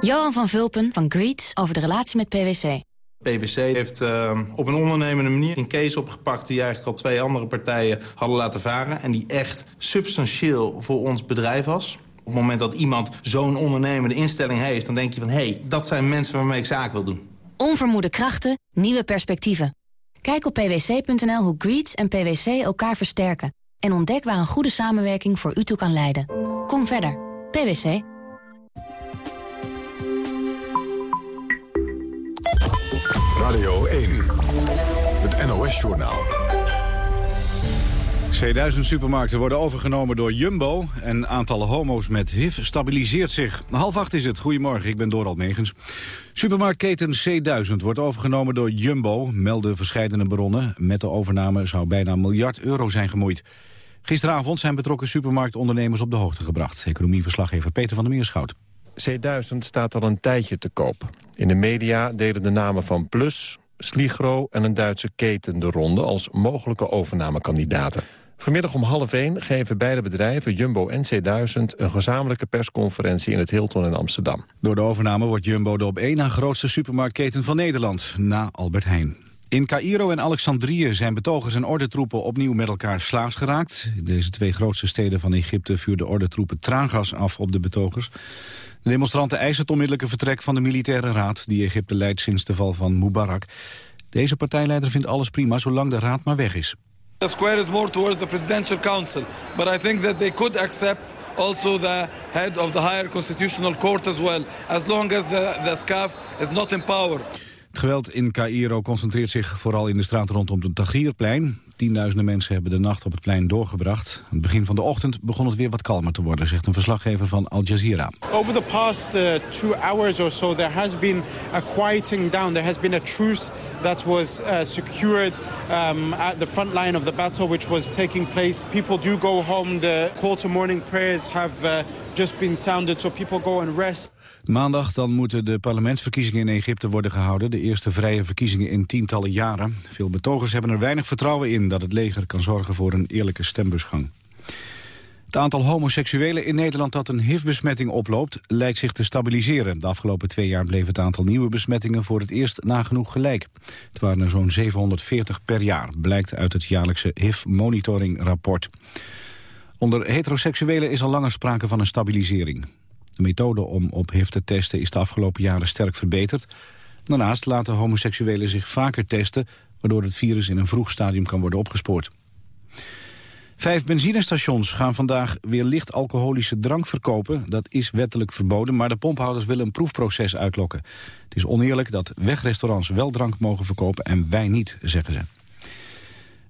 Johan van Vulpen van Greets over de relatie met PwC. PwC heeft uh, op een ondernemende manier een case opgepakt... die eigenlijk al twee andere partijen hadden laten varen... en die echt substantieel voor ons bedrijf was. Op het moment dat iemand zo'n ondernemende instelling heeft... dan denk je van, hé, hey, dat zijn mensen waarmee ik zaak wil doen. Onvermoede krachten, nieuwe perspectieven. Kijk op pwc.nl hoe Greets en PwC elkaar versterken. En ontdek waar een goede samenwerking voor u toe kan leiden. Kom verder. PwC. Radio 1. Het NOS-journaal. C1000-supermarkten worden overgenomen door Jumbo. En aantallen homo's met HIV stabiliseert zich. Half acht is het. Goedemorgen, ik ben Dorald Megens. Supermarktketen C1000 wordt overgenomen door Jumbo, melden verschillende bronnen. Met de overname zou bijna een miljard euro zijn gemoeid. Gisteravond zijn betrokken supermarktondernemers op de hoogte gebracht. Economieverslaggever Peter van der Meerschout. C1000 staat al een tijdje te koop. In de media deden de namen van Plus, Sligro en een Duitse keten de ronde... als mogelijke overnamekandidaten. Vanmiddag om half één geven beide bedrijven, Jumbo en C1000... een gezamenlijke persconferentie in het Hilton in Amsterdam. Door de overname wordt Jumbo de op één na grootste supermarktketen van Nederland... na Albert Heijn. In Cairo en Alexandrië zijn betogers en ordentroepen opnieuw met elkaar slaags geraakt. In deze twee grootste steden van Egypte vuurden ordentroepen traangas af op de betogers. De demonstranten eisen het onmiddellijke vertrek van de militaire raad... die Egypte leidt sinds de val van Mubarak. Deze partijleider vindt alles prima zolang de raad maar weg is. The square is more towards the presidential council, but I think that they could accept also the head of the higher constitutional court as well, as long as the, the SCAF is not in power. Het geweld in Cairo concentreert zich vooral in de straat rondom het Tahrirplein. Tienduizenden mensen hebben de nacht op het plein doorgebracht. Aan het begin van de ochtend begon het weer wat kalmer te worden, zegt een verslaggever van Al Jazeera. Over the past uh, two hours or so there has been a quieting down. There has been a truce that was uh, secured um, at the front line of the battle which was taking place. People do go home. The call to morning prayers have uh, just been sounded so people go and rest. Maandag dan moeten de parlementsverkiezingen in Egypte worden gehouden. De eerste vrije verkiezingen in tientallen jaren. Veel betogers hebben er weinig vertrouwen in dat het leger kan zorgen voor een eerlijke stembusgang. Het aantal homoseksuelen in Nederland dat een HIV-besmetting oploopt... lijkt zich te stabiliseren. De afgelopen twee jaar bleef het aantal nieuwe besmettingen... voor het eerst nagenoeg gelijk. Het waren er zo'n 740 per jaar, blijkt uit het jaarlijkse HIV-monitoringrapport. Onder heteroseksuelen is al langer sprake van een stabilisering. De methode om op HIV te testen is de afgelopen jaren sterk verbeterd. Daarnaast laten homoseksuelen zich vaker testen... waardoor het virus in een vroeg stadium kan worden opgespoord. Vijf benzinestations gaan vandaag weer licht alcoholische drank verkopen. Dat is wettelijk verboden, maar de pomphouders willen een proefproces uitlokken. Het is oneerlijk dat wegrestaurants wel drank mogen verkopen en wij niet, zeggen ze.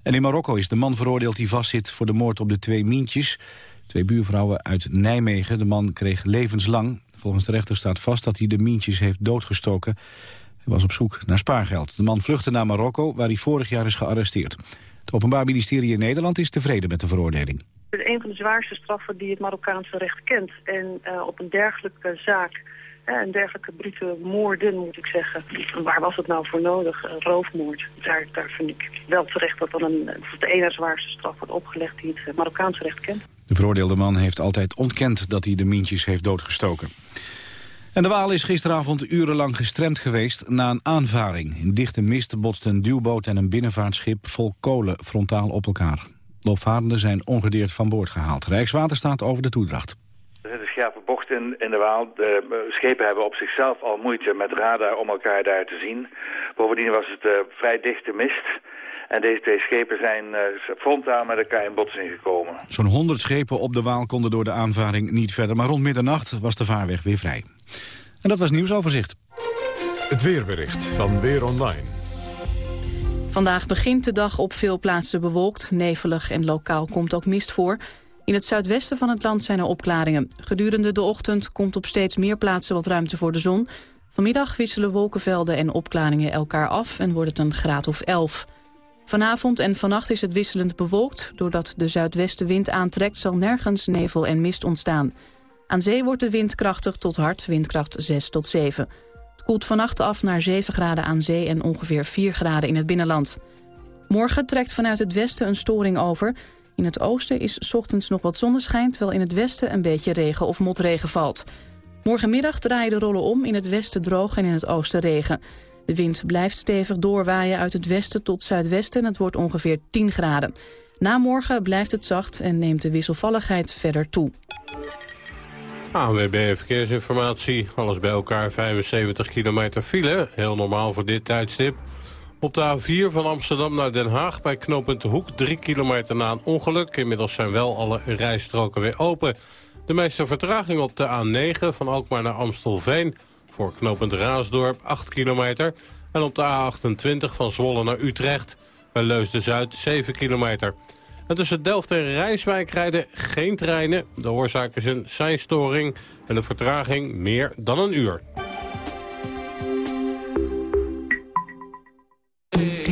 En in Marokko is de man veroordeeld die vastzit voor de moord op de twee Mientjes... Twee buurvrouwen uit Nijmegen. De man kreeg levenslang. Volgens de rechter staat vast dat hij de Mientjes heeft doodgestoken. Hij was op zoek naar spaargeld. De man vluchtte naar Marokko, waar hij vorig jaar is gearresteerd. Het Openbaar Ministerie in Nederland is tevreden met de veroordeling. Het is een van de zwaarste straffen die het Marokkaanse recht kent. En uh, op een dergelijke zaak, een dergelijke brute moorden moet ik zeggen. Waar was het nou voor nodig? Een roofmoord. Daar, vind ik wel terecht dat dan een, dat de ene zwaarste straf wordt opgelegd die het Marokkaanse recht kent. De veroordeelde man heeft altijd ontkend dat hij de mientjes heeft doodgestoken. En de Waal is gisteravond urenlang gestremd geweest na een aanvaring. In dichte mist botsten een duwboot en een binnenvaartschip vol kolen frontaal op elkaar. De opvarenden zijn ongedeerd van boord gehaald. Rijkswaterstaat over de toedracht. Scherpe bochten in de Waal. De schepen hebben op zichzelf al moeite met radar om elkaar daar te zien. Bovendien was het uh, vrij dichte mist. En deze twee schepen zijn uh, frontaal met elkaar in botsing gekomen. Zo'n 100 schepen op de Waal konden door de aanvaring niet verder. Maar rond middernacht was de vaarweg weer vrij. En dat was nieuwsoverzicht. Het weerbericht van Weer Online. Vandaag begint de dag op veel plaatsen bewolkt, nevelig en lokaal komt ook mist voor. In het zuidwesten van het land zijn er opklaringen. Gedurende de ochtend komt op steeds meer plaatsen wat ruimte voor de zon. Vanmiddag wisselen wolkenvelden en opklaringen elkaar af en wordt het een graad of 11. Vanavond en vannacht is het wisselend bewolkt. Doordat de zuidwestenwind aantrekt zal nergens nevel en mist ontstaan. Aan zee wordt de wind krachtig tot hard, windkracht 6 tot 7. Het koelt vannacht af naar 7 graden aan zee en ongeveer 4 graden in het binnenland. Morgen trekt vanuit het westen een storing over. In het oosten is ochtends nog wat zonneschijn... terwijl in het westen een beetje regen of motregen valt. Morgenmiddag draaien de rollen om, in het westen droog en in het oosten regen. De wind blijft stevig doorwaaien uit het westen tot zuidwesten... en het wordt ongeveer 10 graden. Na morgen blijft het zacht en neemt de wisselvalligheid verder toe. ANWB Verkeersinformatie. Alles bij elkaar 75 kilometer file. Heel normaal voor dit tijdstip. Op de A4 van Amsterdam naar Den Haag bij knooppunt Hoek... 3 kilometer na een ongeluk. Inmiddels zijn wel alle rijstroken weer open. De meeste vertraging op de A9 van Alkmaar naar Amstelveen... voor knooppunt Raasdorp 8 kilometer. En op de A28 van Zwolle naar Utrecht bij Leusden-Zuid 7 kilometer. En tussen Delft en Rijswijk rijden geen treinen. De oorzaak is een seinstoring en de vertraging meer dan een uur.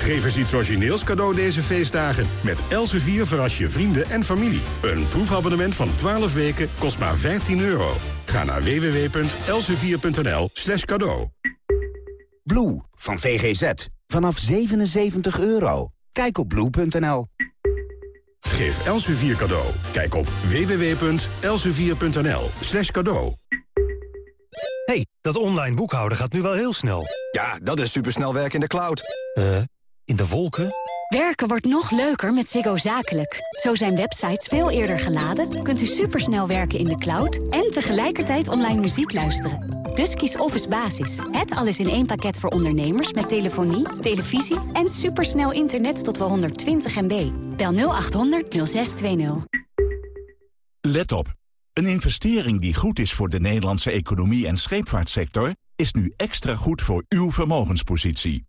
Geef eens iets origineels cadeau deze feestdagen. Met Elsevier verras je vrienden en familie. Een proefabonnement van 12 weken kost maar 15 euro. Ga naar www.elsevier.nl slash cadeau. Blue van VGZ. Vanaf 77 euro. Kijk op blue.nl. Geef Elsevier cadeau. Kijk op www.elsevier.nl slash cadeau. hey, dat online boekhouden gaat nu wel heel snel. Ja, dat is supersnel werken in de cloud. Eh, in de wolken? Werken wordt nog leuker met Ziggo Zakelijk. Zo zijn websites veel eerder geladen, kunt u supersnel werken in de cloud... en tegelijkertijd online muziek luisteren. Dus kies Office Basis. Het alles in één pakket voor ondernemers met telefonie, televisie... en supersnel internet tot wel 120 MB. Bel 0800 0620. Let op. Een investering die goed is voor de Nederlandse economie en scheepvaartsector... is nu extra goed voor uw vermogenspositie.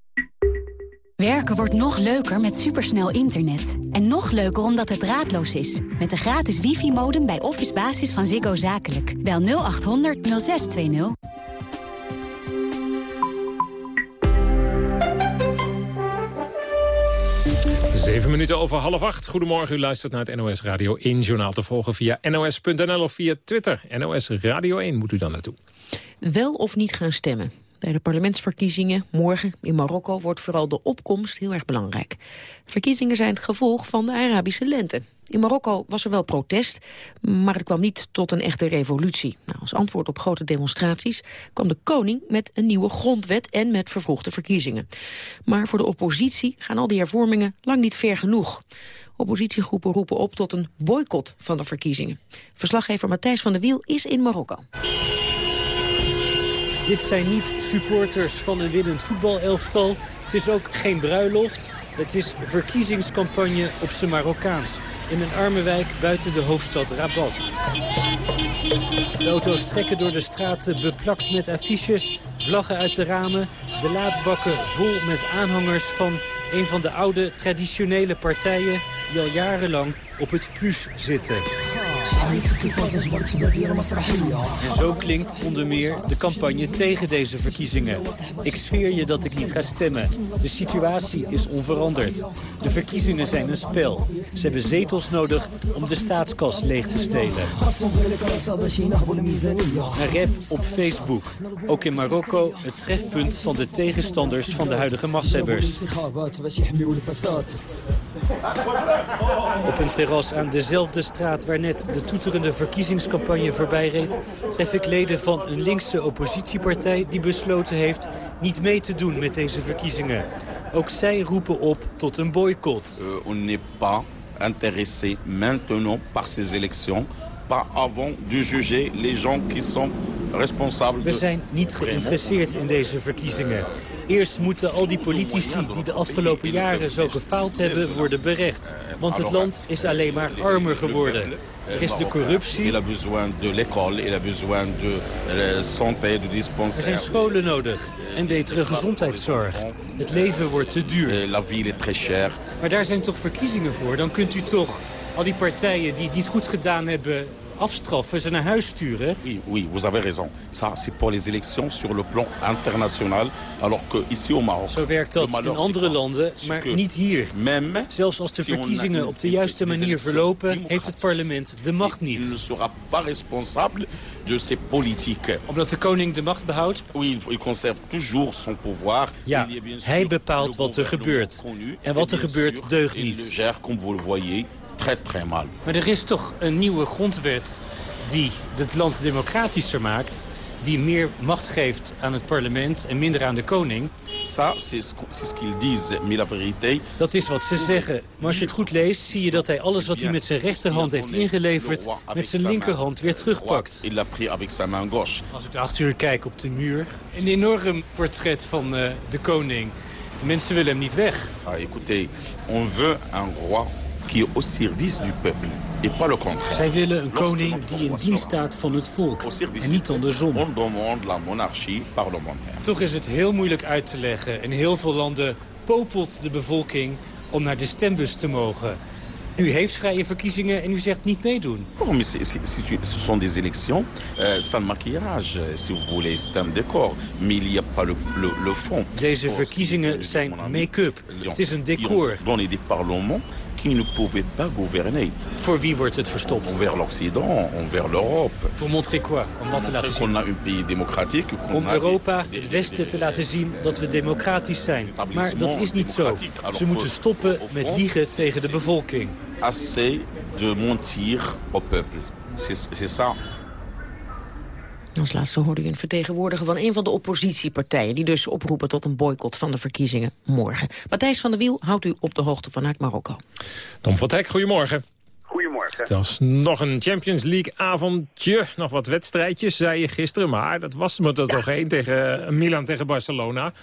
Werken wordt nog leuker met supersnel internet. En nog leuker omdat het draadloos is. Met de gratis wifi-modem bij Office Basis van Ziggo Zakelijk. Bel 0800 0620. Zeven minuten over half acht. Goedemorgen, u luistert naar het NOS Radio 1 journaal te volgen via nos.nl of via Twitter. NOS Radio 1 moet u dan naartoe. Wel of niet gaan stemmen. Bij de parlementsverkiezingen morgen in Marokko wordt vooral de opkomst heel erg belangrijk. Verkiezingen zijn het gevolg van de Arabische lente. In Marokko was er wel protest, maar het kwam niet tot een echte revolutie. Nou, als antwoord op grote demonstraties kwam de koning met een nieuwe grondwet en met vervroegde verkiezingen. Maar voor de oppositie gaan al die hervormingen lang niet ver genoeg. Oppositiegroepen roepen op tot een boycott van de verkiezingen. Verslaggever Matthijs van der Wiel is in Marokko. Dit zijn niet supporters van een winnend voetbalelftal. Het is ook geen bruiloft. Het is verkiezingscampagne op zijn Marokkaans. In een arme wijk buiten de hoofdstad Rabat. De auto's trekken door de straten beplakt met affiches, vlaggen uit de ramen. De laadbakken vol met aanhangers van een van de oude traditionele partijen... die al jarenlang op het plus zitten. En zo klinkt onder meer de campagne tegen deze verkiezingen. Ik sfeer je dat ik niet ga stemmen. De situatie is onveranderd. De verkiezingen zijn een spel. Ze hebben zetels nodig om de staatskas leeg te stelen. Een rap op Facebook. Ook in Marokko het trefpunt van de tegenstanders van de huidige machthebbers. Op een terras aan dezelfde straat waar net de toeterende verkiezingscampagne voorbij reed... tref ik leden van een linkse oppositiepartij die besloten heeft niet mee te doen met deze verkiezingen. Ook zij roepen op tot een boycott. Uh, on n'est pas intéressé maintenant par ces élections, pas avant de juger les gens qui sont We zijn niet geïnteresseerd in deze verkiezingen. Eerst moeten al die politici die de afgelopen jaren zo gefaald hebben worden berecht. Want het land is alleen maar armer geworden. Er is de corruptie. Il a besoin de l'école, il a besoin de euh, santé, de Er zijn scholen nodig en betere gezondheidszorg. Het leven wordt te duur. Chère. Maar daar zijn toch verkiezingen voor? Dan kunt u toch al die partijen die het niet goed gedaan hebben afstraffen, ze naar huis sturen? Oui, oui, vous avez raison. Ça, c'est pour les élections sur le plan international. Alors que ici au Maroc... Zo werkt dat in andere landen, maar niet hier. Zelfs als de verkiezingen op de juiste manier verlopen, heeft het parlement de macht niet. Omdat de koning de macht behoudt? Oui, il, conserve toujours son pouvoir. Ja, hij bepaalt wat er gebeurt. En wat er gebeurt deugt niet. Mal. Maar er is toch een nieuwe grondwet die het land democratischer maakt... die meer macht geeft aan het parlement en minder aan de koning. Ça, c'est ce, qu'- c'est ce qu'ils disent. Mais la vérité, Dat is wat ze zeggen. Maar als je het goed leest, zie je dat hij alles wat hij met zijn rechterhand heeft ingeleverd... met zijn linkerhand weer terugpakt. Als ik achter u kijk op de muur, een enorm portret van eh, de koning. Mensen willen hem niet weg. Ah, écoutez, on veut un roi qui est au service du peuple. Et pas le contraire. Zij willen een koning die in dienst staat van het volk. En niet andersom. On demande la monarchie parlementaire. Toch is het heel moeilijk uit te leggen. In heel veel landen popelt de bevolking om naar de stembus te mogen. U heeft vrije verkiezingen en u zegt niet meedoen. Oh, mais ce sont des élections, un maquillage, euh, si vous voulez, c'est un décor. Mais il n'y a pas le, fond. Deze verkiezingen zijn make-up. Het is een decor. Parlements qui ne pouvaient pas gouverner. Voor wie wordt het verstopt? Envers l'Occident, envers l'Europe. Pour montrer quoi? Om wat te laten zien? On a un pays démocratique. Om Europa, het Westen, te laten zien dat we democratisch zijn. Maar dat is niet zo. Ze moeten stoppen met liegen tegen de bevolking. assez de mentir au peuple. C'est ça. Als laatste hoorde u een vertegenwoordiger van een van de oppositiepartijen... die dus oproepen tot een boycott van de verkiezingen morgen. Matthijs van der Wiel houdt u op de hoogte vanuit Marokko. Tom van Hek, goedemorgen. Goedemorgen. Het was nog een Champions League avondje. Nog wat wedstrijdjes, zei je gisteren. Maar dat was er er toch één tegen Milan tegen Barcelona.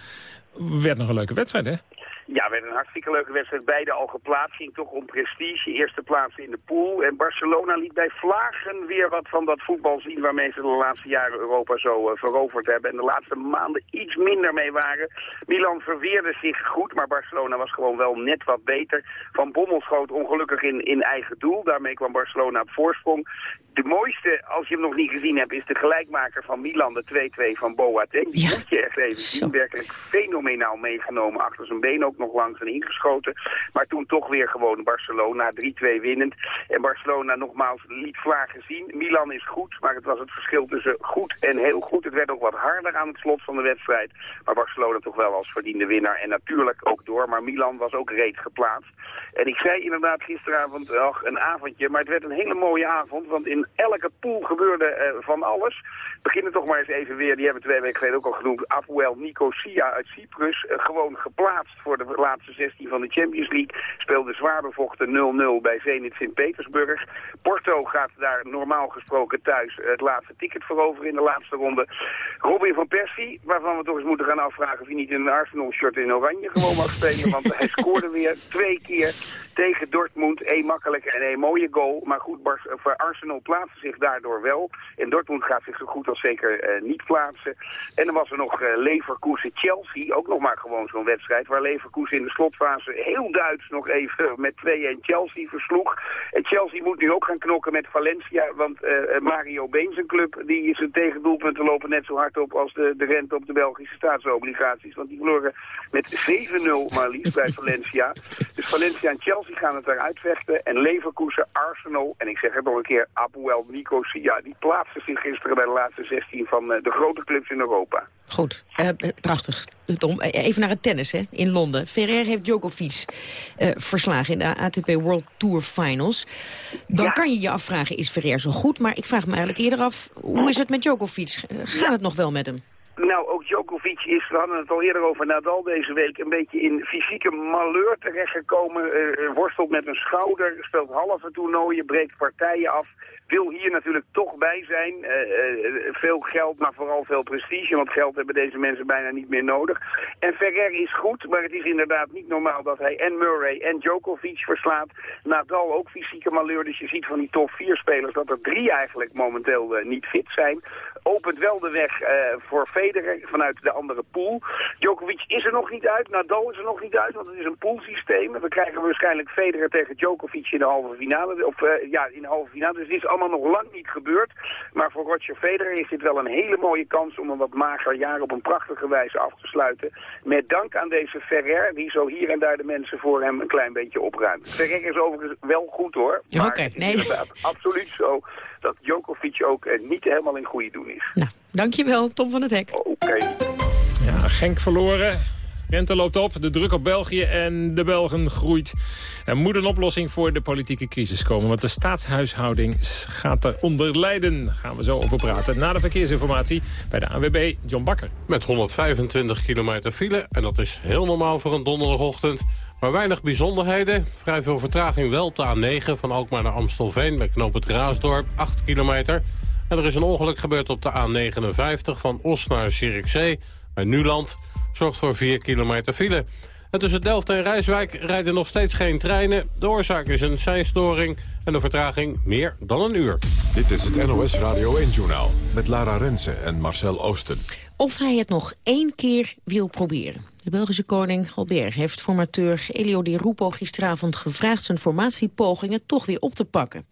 Werd nog een leuke wedstrijd, hè? Ja, werd een hartstikke leuke wedstrijd. Beide al geplaatst. Ging toch om prestige. Eerste plaats in de pool. En Barcelona liet bij vlagen weer wat van dat voetbal zien... waarmee ze de laatste jaren Europa zo eh, veroverd hebben. En de laatste maanden iets minder mee waren. Milan verweerde zich goed, maar Barcelona was gewoon wel net wat beter. Van Bommel schoot ongelukkig in, in eigen doel. Daarmee kwam Barcelona op voorsprong. De mooiste, als je hem nog niet gezien hebt, is de gelijkmaker van Milan, de 2-2 van Boateng. Die moet je echt even zien. Werkelijk fenomenaal meegenomen. Achter zijn been ook nog langs en ingeschoten. Maar toen toch weer gewoon Barcelona 3-2 winnend. En Barcelona nogmaals liet vlagen zien. Milan is goed, maar het was het verschil tussen goed en heel goed. Het werd ook wat harder aan het slot van de wedstrijd. Maar Barcelona toch wel als verdiende winnaar. En natuurlijk ook door. Maar Milan was ook reeds geplaatst. En ik zei inderdaad gisteravond, ach, een avondje, maar het werd een hele mooie avond. Want in elke pool gebeurde eh, van alles. Beginnen toch maar eens even weer, die hebben we twee weken geleden ook al genoemd, Apoel Nicosia uit Cyprus. eh, gewoon geplaatst voor de laatste 16 van de Champions League. Speelde zwaar bevochten 0-0 bij Zenit Sint-Petersburg. Porto gaat daar normaal gesproken thuis het laatste ticket veroveren in de laatste ronde. Robin van Persie, waarvan we toch eens moeten gaan afvragen of hij niet in een Arsenal-shirt in oranje gewoon mag spelen. Want hij scoorde weer twee keer tegen Dortmund. Één makkelijke en één mooie goal. Maar goed, eh, Arsenal plaatste zich daardoor wel. En Dortmund gaat zich zo goed als zeker eh, niet plaatsen. En dan was er nog eh, Leverkusen-Chelsea. Ook nog maar gewoon zo'n wedstrijd. Waar Leverkusen in de slotfase heel Duits nog even met 2-1 Chelsea versloeg. En Chelsea moet nu ook gaan knokken met Valencia. Want eh, eh, Mario Been, zijn club, die een tegendoelpunten lopen net zo hard op als de, de rente op de Belgische staatsobligaties. Want die verloren met 7-0 maar liefst bij Valencia. Dus Valencia en Chelsea gaan het eruit vechten. En Leverkusen, Arsenal en ik zeg het nog een keer, Apoel Nicosia. Die plaatsen zich gisteren bij de laatste 16 van eh, de grote clubs in Europa. Goed, prachtig. Tom, eh, even naar het tennis hè, in Londen. Ferrer heeft Djokovic eh, verslagen in de ATP World Tour Finals. Dan kan je je afvragen, is Ferrer zo goed? Maar ik vraag me eigenlijk eerder af, hoe is het met Djokovic? Gaat het nog wel met hem? Nou, ook Djokovic is, we hadden het al eerder over Nadal deze week, een beetje in fysieke malheur terechtgekomen. Uh, worstelt met een schouder, speelt halve toernooien, breekt partijen af. Wil hier natuurlijk toch bij zijn. veel geld, maar vooral veel prestige, want geld hebben deze mensen bijna niet meer nodig. En Ferrer is goed, maar het is inderdaad niet normaal dat hij en Murray en Djokovic verslaat. Nadal ook fysieke malheur, dus je ziet van die top 4 spelers dat er drie eigenlijk momenteel niet fit zijn opent wel de weg uh, voor Federer vanuit de andere pool. Djokovic is er nog niet uit, Nadal is er nog niet uit, want het is een poolsysteem. We krijgen waarschijnlijk Federer tegen Djokovic in de halve finale, of uh, ja, in de halve finale. Dus het is allemaal nog lang niet gebeurd. Maar voor Roger Federer is dit wel een hele mooie kans om een wat mager jaar op een prachtige wijze af te sluiten. Met dank aan deze Ferrer, die zo hier en daar de mensen voor hem een klein beetje opruimt. Ferrer is overigens wel goed hoor, maar okay, nee. absoluut zo dat Djokovic ook uh, niet helemaal in goede doen is. Nou, dankjewel, Tom van het Hek. Oké. Ja, Genk verloren. Rente loopt op, de druk op België en de Belgen groeit. Er moet een oplossing voor de politieke crisis komen... want de staatshuishouding gaat eronder lijden. Daar gaan we zo over praten. Na de verkeersinformatie bij de AWB, John Bakker. Met 125 kilometer file, en dat is heel normaal voor een donderdagochtend... Maar weinig bijzonderheden. Vrij veel vertraging wel op de A9 van Alkmaar naar Amstelveen... bij knoop het Raasdorp, 8 kilometer. En er is een ongeluk gebeurd op de A59 van Os naar Zierikzee... bij Nuland, zorgt voor 4 kilometer file. En tussen Delft en Rijswijk rijden nog steeds geen treinen. De oorzaak is een seinstoring en de vertraging meer dan een uur. Dit is het NOS Radio 1-journaal met Lara Rensen en Marcel Oosten. Of hij het nog één keer wil proberen. De Belgische koning Albert heeft formateur Elio Di Rupo gisteravond gevraagd zijn formatiepogingen toch weer op te pakken.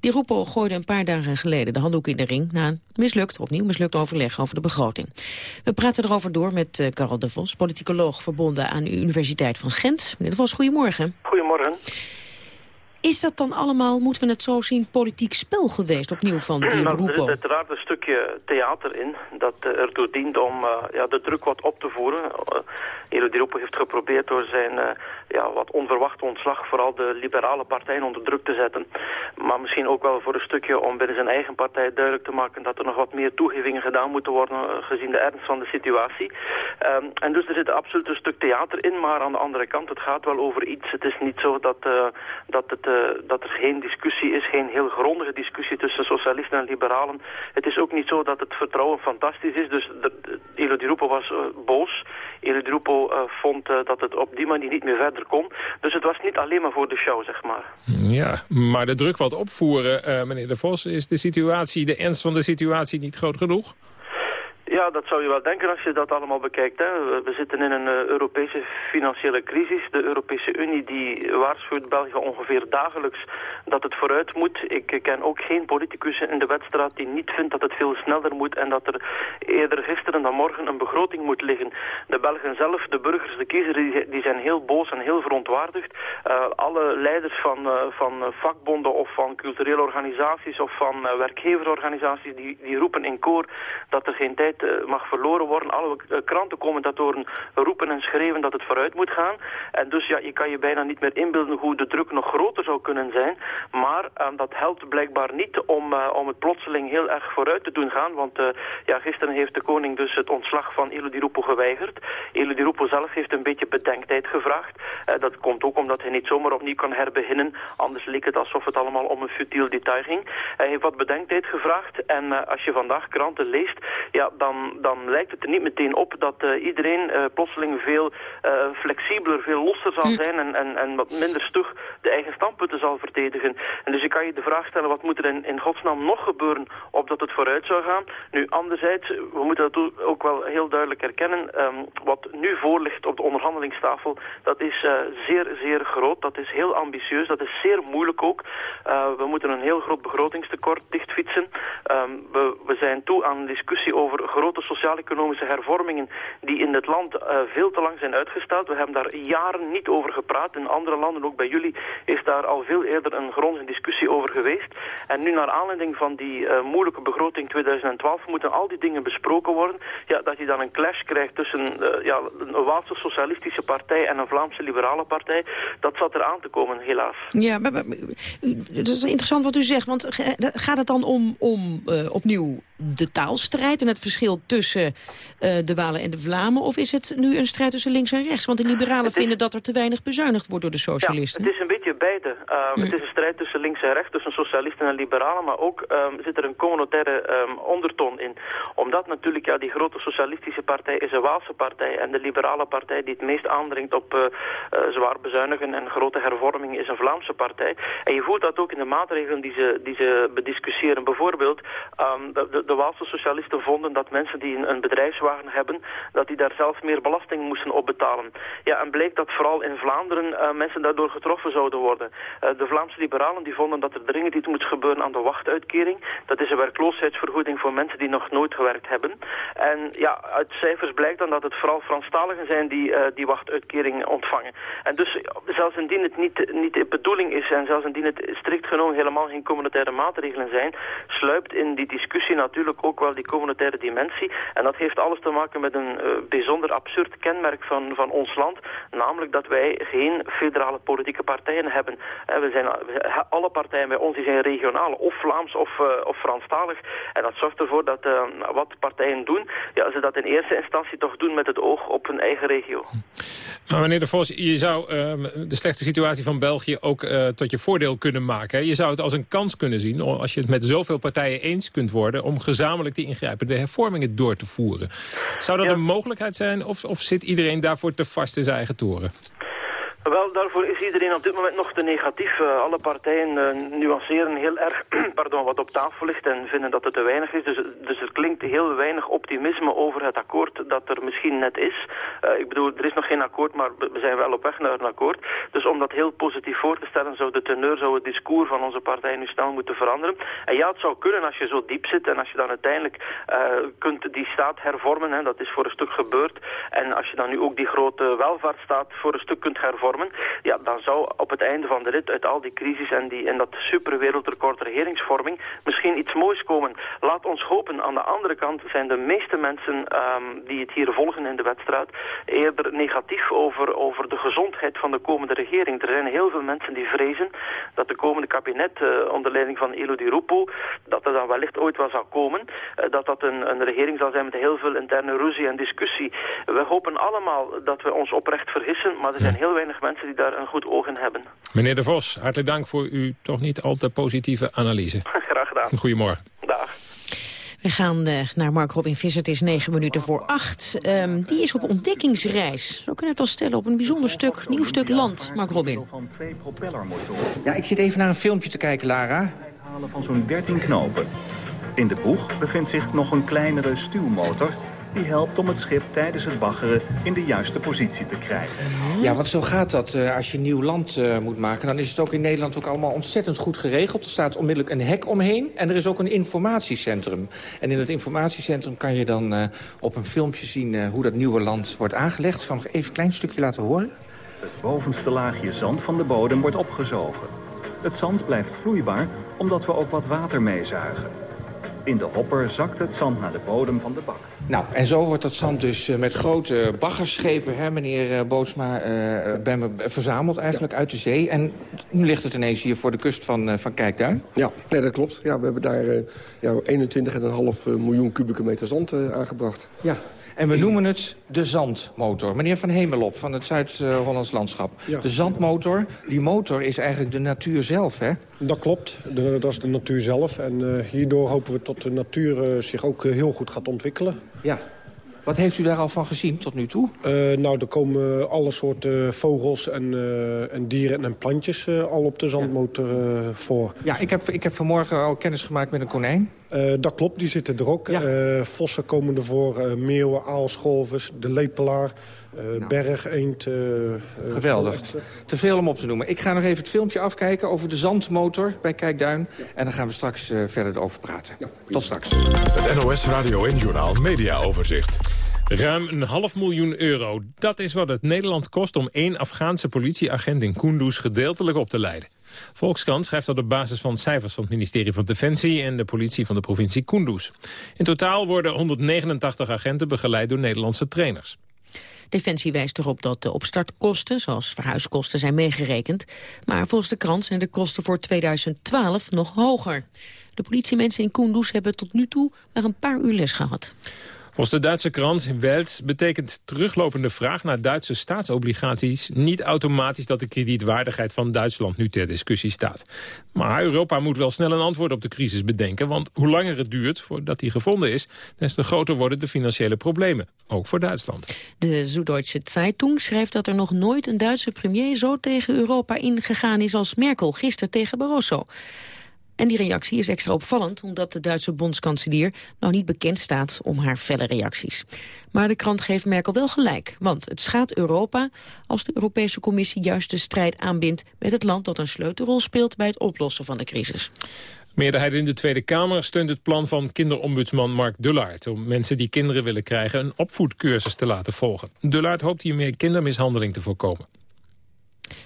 Di Rupo gooide een paar dagen geleden de handdoek in de ring na een mislukt, opnieuw mislukt overleg over de begroting. We praten erover door met uh, Karel de Vos, politicoloog verbonden aan de Universiteit van Gent. Meneer de Vos, goedemorgen. Goedemorgen. Is dat dan allemaal, moeten we het zo zien, politiek spel geweest opnieuw van Di Nou, Rupo? er zit uiteraard een stukje theater in dat uh, ertoe dient om uh, ja, de druk wat op te voeren. Uh, Elo Di Rupo heeft geprobeerd door zijn ja, wat onverwachte ontslag vooral de liberale partijen onder druk te zetten. Maar misschien ook wel voor een stukje om binnen zijn eigen partij duidelijk te maken dat er nog wat meer toegevingen gedaan moeten worden gezien de ernst van de situatie. Um, en dus er zit absoluut een stuk theater in, maar aan de andere kant, het gaat wel over iets. Het is niet zo dat, dat het dat er geen discussie is, geen heel grondige discussie tussen socialisten en liberalen. Het is ook niet zo dat het vertrouwen fantastisch is. Dus Elo Di Rupo was uh, boos. Elo Di Rupo uh, vond uh, dat het op die manier niet meer verder kon. Dus het was niet alleen maar voor de show, zeg maar. Ja, maar de druk wat opvoeren, meneer De Vos, is de situatie, de ernst van de situatie niet groot genoeg? Ja, dat zou je wel denken als je dat allemaal bekijkt. Hè. We zitten in een uh, Europese financiële crisis. De Europese Unie die waarschuwt België ongeveer dagelijks dat het vooruit moet. Ik ken ook geen politicus in de wedstraat die niet vindt dat het veel sneller moet en dat er eerder gisteren dan morgen een begroting moet liggen. De Belgen zelf, de burgers, de kiezers, die, zijn heel boos en heel verontwaardigd. Uh, alle leiders van, uh, van vakbonden of van culturele organisaties of van werkgeversorganisaties, die, die roepen in koor dat er geen tijd mag verloren worden. Alle krantencommentatoren roepen en schreeuwen dat het vooruit moet gaan. En dus ja, je kan je bijna niet meer inbeelden hoe de druk nog groter zou kunnen zijn. Maar um, dat helpt blijkbaar niet om, uh, om het plotseling heel erg vooruit te doen gaan. Want ja, gisteren heeft de koning dus het ontslag van Elo Di Rupo geweigerd. Elo Di Rupo zelf heeft een beetje bedenktijd gevraagd. Dat komt ook omdat hij niet zomaar opnieuw kan herbeginnen. Anders leek het alsof het allemaal om een futiel detail ging. Hij heeft wat bedenktijd gevraagd. En als je vandaag kranten leest, ja, dan, dan lijkt het er niet meteen op dat uh, iedereen uh, plotseling veel uh, flexibeler, veel losser zal zijn en, en, en wat minder stug de eigen standpunten zal verdedigen. En dus je kan je de vraag stellen, wat moet er in, in godsnaam nog gebeuren opdat het vooruit zou gaan? Nu, anderzijds, we moeten dat ook wel heel duidelijk erkennen, um, wat nu voor ligt op de onderhandelingstafel, dat is zeer, zeer groot, dat is heel ambitieus, dat is zeer moeilijk ook. we moeten een heel groot begrotingstekort dichtfietsen. Um, we, we zijn toe aan een discussie over grote sociaal-economische hervormingen die in het land uh, veel te lang zijn uitgesteld. We hebben daar jaren niet over gepraat. In andere landen, ook bij jullie, is daar al veel eerder een grondige discussie over geweest. En nu naar aanleiding van die uh, moeilijke begroting 2012 moeten al die dingen besproken worden. Ja, dat je dan een clash krijgt tussen uh, ja, een Waalse socialistische partij en een Vlaamse liberale partij, dat zat er aan te komen, helaas. Ja, het is interessant wat u zegt, want gaat het dan om, om opnieuw de taalstrijd en het verschil tussen eh, de Walen en de Vlamen? Of is het nu een strijd tussen links en rechts? Want de liberalen vinden dat er te weinig bezuinigd wordt door de socialisten. Ja, het is een beetje beide. Ehm, het is een strijd tussen links en rechts, tussen socialisten en liberalen. Maar ook ehm, zit er een communautaire um, ondertoon in. Omdat natuurlijk ja, die grote socialistische partij is een Waalse partij. En de liberale partij die het meest aandringt op uh, uh, zwaar bezuinigen en grote hervormingen is een Vlaamse partij. En je voelt dat ook in de maatregelen die ze, die ze bediscussiëren. Bijvoorbeeld, de, de Waalse socialisten vonden dat mensen die een, bedrijfswagen hebben, dat die daar zelf meer belasting moesten op betalen. Ja, en bleek dat vooral in Vlaanderen uh, mensen daardoor getroffen zouden worden. Uh, de Vlaamse liberalen die vonden dat er dringend iets moet gebeuren aan de wachtuitkering. Dat is een werkloosheidsvergoeding voor mensen die nog nooit gewerkt hebben. En ja, uit cijfers blijkt dan dat het vooral Franstaligen zijn die uh, die wachtuitkering ontvangen. En dus zelfs indien het niet, niet de bedoeling is en zelfs indien het strikt genomen helemaal geen communautaire maatregelen zijn, sluipt in die discussie natuurlijk ook wel die communautaire dimensie. En dat heeft alles te maken met een uh, bijzonder absurd kenmerk van, van ons land. Namelijk dat wij geen federale politieke partijen hebben. Uh, we zijn, alle partijen bij ons die zijn regionaal, of Vlaams of, uh, of Franstalig. En dat zorgt ervoor dat wat partijen doen, ja, ze dat in eerste instantie toch doen met het oog op hun eigen regio. Maar meneer De Vos, je zou ehm, de slechte situatie van België ook tot je voordeel kunnen maken. Hè? Je zou het als een kans kunnen zien, als je het met zoveel partijen eens kunt worden... om gezamenlijk die ingrijpende hervormingen door te voeren. Zou dat ja. een mogelijkheid zijn of, of zit iedereen daarvoor te vast in zijn eigen toren? Wel, daarvoor is iedereen op dit moment nog te negatief. Uh, alle partijen uh, nuanceren heel erg pardon, wat op tafel ligt en vinden dat het te weinig is. Dus, dus er klinkt heel weinig optimisme over het akkoord dat er misschien net is. Uh, ik bedoel, er is nog geen akkoord, maar we zijn wel op weg naar een akkoord. Dus om dat heel positief voor te stellen, zou de teneur, zou het discours van onze partij nu snel moeten veranderen. En ja, het zou kunnen als je zo diep zit en als je dan uiteindelijk kunt die staat hervormen. Hè, dat is voor een stuk gebeurd. En als je dan nu ook die grote welvaartsstaat voor een stuk kunt hervormen ja, dan zou op het einde van de rit uit al die crisis en, die, en dat superwereldrecord regeringsvorming misschien iets moois komen. Laat ons hopen. Aan de andere kant zijn de meeste mensen um, die het hier volgen in de wedstrijd eerder negatief over, over de gezondheid van de komende regering. Er zijn heel veel mensen die vrezen dat de komende kabinet uh, onder leiding van Elodie Rupo, dat er dan wellicht ooit wel zal komen, uh, dat dat een, een regering zal zijn met heel veel interne ruzie en discussie. We hopen allemaal dat we ons oprecht vergissen, maar er zijn heel weinig mensen die daar een goed oog in hebben. Meneer De Vos, hartelijk dank voor uw toch niet al te positieve analyse. Graag gedaan. Goedemorgen. Dag. We gaan uh, naar Mark Robin Visser. Het is negen minuten voor acht. Um, die is op ontdekkingsreis. Zo kunnen we het wel stellen op een bijzonder stuk, nieuw stuk land, Mark Robin. Ja, ik zit even naar een filmpje te kijken, Lara. halen van zo'n 13 knopen. In de boeg bevindt zich nog een kleinere stuwmotor die helpt om het schip tijdens het baggeren in de juiste positie te krijgen. Ja, want zo gaat dat. Uh, als je nieuw land uh, moet maken, dan is het ook in Nederland ook allemaal ontzettend goed geregeld. Er staat onmiddellijk een hek omheen en er is ook een informatiecentrum. En in dat informatiecentrum kan je dan uh, op een filmpje zien hoe dat nieuwe land wordt aangelegd. Ik zal nog even een klein stukje laten horen. Het bovenste laagje zand van de bodem wordt opgezogen. Het zand blijft vloeibaar omdat we ook wat water meezuigen. In de hopper zakt het zand naar de bodem van de bak. Nou, en zo wordt dat zand dus uh, met grote baggerschepen, hè, meneer uh, Bootsma, uh, bij me verzameld eigenlijk ja. uit de zee. En nu ligt het ineens hier voor de kust van, van Kijkduin. Ja, nee, dat klopt. Ja, we hebben daar ja, 21,5 miljoen kubieke meter zand aangebracht. Ja, en we noemen het de zandmotor. Meneer Van Hemelop van het Zuid-Hollands Landschap. Ja. De zandmotor, die motor is eigenlijk de natuur zelf, hè? Dat klopt, de, dat is de natuur zelf. En uh, hierdoor hopen we dat de natuur uh, zich ook uh, heel goed gaat ontwikkelen. Ja. Wat heeft u daar al van gezien tot nu toe? Uh, nou, er komen alle soorten vogels en, uh, en dieren en plantjes uh, al op de zandmotor voor. Ja, ik heb, ik heb vanmorgen al kennis gemaakt met een konijn. dat klopt, die zitten er ook. Ja. vossen komen ervoor, meeuwen, aalscholvers, de lepelaar... Uh, berg, eend... Uh, Geweldig. Te veel om op te noemen. Ik ga nog even het filmpje afkijken over de zandmotor bij Kijkduin. En dan gaan we straks uh, verder over praten. Ja, Tot straks. Het NOS Radio en Journaal Media Overzicht. Ruim een half miljoen euro. Dat is wat het Nederland kost om één Afghaanse politieagent in Kunduz gedeeltelijk op te leiden. Volkskrant schrijft dat op basis van cijfers van het ministerie van Defensie en de politie van de provincie Kunduz. In totaal worden 189 agenten begeleid door Nederlandse trainers. Defensie wijst erop dat de opstartkosten, zoals verhuiskosten, zijn meegerekend. Maar volgens de krant zijn de kosten voor 2012 nog hoger. De politiemensen in Kunduz hebben tot nu toe maar een paar uur les gehad. Volgens de Duitse krant Welt betekent teruglopende vraag naar Duitse staatsobligaties niet automatisch dat de kredietwaardigheid van Duitsland nu ter discussie staat. Maar Europa moet wel snel een antwoord op de crisis bedenken, want hoe langer het duurt voordat die gevonden is, des te groter worden de financiële problemen, ook voor Duitsland. De Süddeutsche Zeitung schrijft dat er nog nooit een Duitse premier zo tegen Europa ingegaan is als Merkel gisteren tegen Barroso. En die reactie is extra opvallend omdat de Duitse bondskanselier nou niet bekend staat om haar felle reacties. Maar de krant geeft Merkel wel gelijk, want het schaadt Europa als de Europese Commissie juist de strijd aanbindt met het land dat een sleutelrol speelt bij het oplossen van de crisis. Meerderheid in de Tweede Kamer steunt het plan van kinderombudsman Mark Dullaert... om mensen die kinderen willen krijgen een opvoedcursus te laten volgen. Dullaert hoopt hiermee kindermishandeling te voorkomen.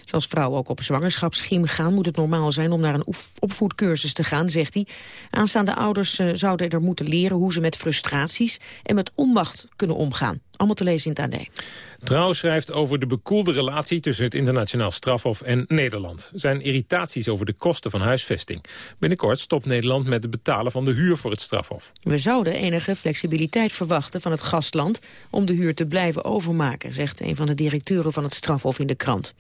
Zoals vrouwen ook op zwangerschapsschiem gaan... moet het normaal zijn om naar een opvoedcursus te gaan, zegt hij. Aanstaande ouders uh, zouden er moeten leren hoe ze met frustraties... en met onmacht kunnen omgaan. Allemaal te lezen in het AD. Trouw schrijft over de bekoelde relatie tussen het internationaal strafhof en Nederland. Zijn irritaties over de kosten van huisvesting. Binnenkort stopt Nederland met het betalen van de huur voor het strafhof. We zouden enige flexibiliteit verwachten van het gastland om de huur te blijven overmaken, zegt een van de directeuren van het strafhof in de krant.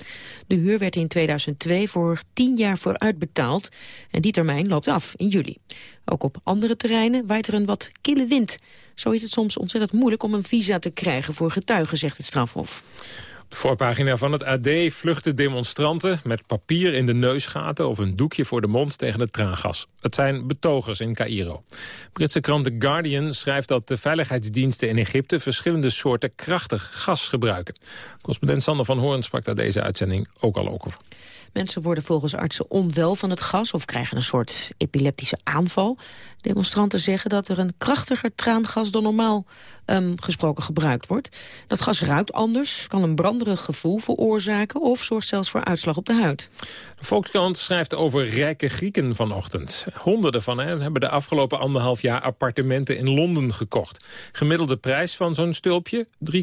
De huur werd in 2002 voor tien jaar vooruit betaald en die termijn loopt af in juli. Ook op andere terreinen waait er een wat kille wind. Zo is het soms ontzettend moeilijk om een visa te krijgen voor getuigen, zegt het strafhof. De voorpagina van het AD vluchten demonstranten met papier in de neusgaten of een doekje voor de mond tegen het traangas. Het zijn betogers in Cairo. Britse krant The Guardian schrijft dat de veiligheidsdiensten in Egypte verschillende soorten krachtig gas gebruiken. Correspondent Sander van Hoorn sprak daar deze uitzending ook al over. Mensen worden volgens artsen onwel van het gas of krijgen een soort epileptische aanval. Demonstranten zeggen dat er een krachtiger traangas dan normaal um, gesproken gebruikt wordt. Dat gas ruikt anders, kan een branderig gevoel veroorzaken... of zorgt zelfs voor uitslag op de huid. De Volkskrant schrijft over rijke Grieken vanochtend. Honderden van hen hebben de afgelopen anderhalf jaar appartementen in Londen gekocht. Gemiddelde prijs van zo'n stulpje 3,25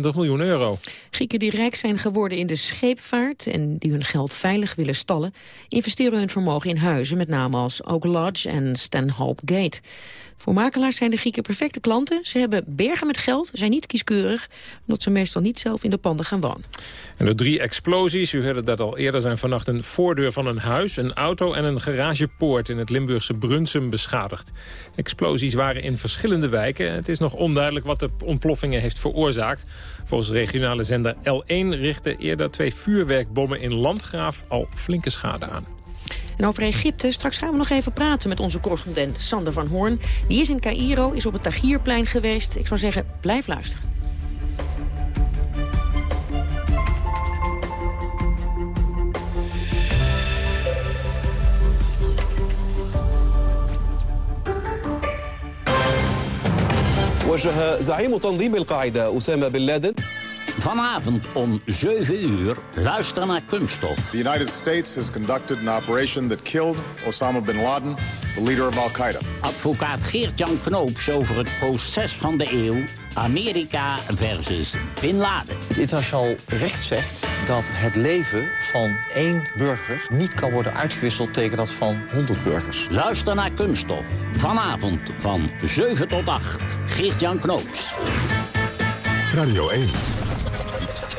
miljoen euro. Grieken die rijk zijn geworden in de scheepvaart... en die hun geld veilig willen stallen... investeren hun vermogen in huizen, met name als Oak Lodge en Stanhope Gate. Voor makelaars zijn de Grieken perfecte klanten. Ze hebben bergen met geld, zijn niet kieskeurig... omdat ze meestal niet zelf in de panden gaan wonen. En de drie explosies, u hoorde dat al eerder... zijn vannacht een voordeur van een huis, een auto en een garagepoort... in het Limburgse Brunsum beschadigd. Explosies waren in verschillende wijken. Het is nog onduidelijk wat de ontploffingen heeft veroorzaakt. Volgens regionale zender L1 richtten eerder twee vuurwerkbommen in Landgraaf... al flinke schade aan. En over Egypte, straks gaan we nog even praten met onze correspondent Sander van Hoorn. Die is in Cairo, is op het Tahrirplein geweest. Ik zou zeggen, blijf luisteren. وجه زعيم تنظيم القاعدة أسامة بن لادن Vanavond om 7 uur luister naar Kunststof. The United States has conducted an operation that killed Osama bin Laden, the leader of Al-Qaeda. Advocaat Geert-Jan Knoops over het proces van de eeuw. Amerika versus Bin Laden. Het internationaal recht zegt dat het leven van één burger... niet kan worden uitgewisseld tegen dat van 100 burgers. Luister naar Kunststof. Vanavond van 7 tot 8. Geert-Jan Knoops. Radio 1.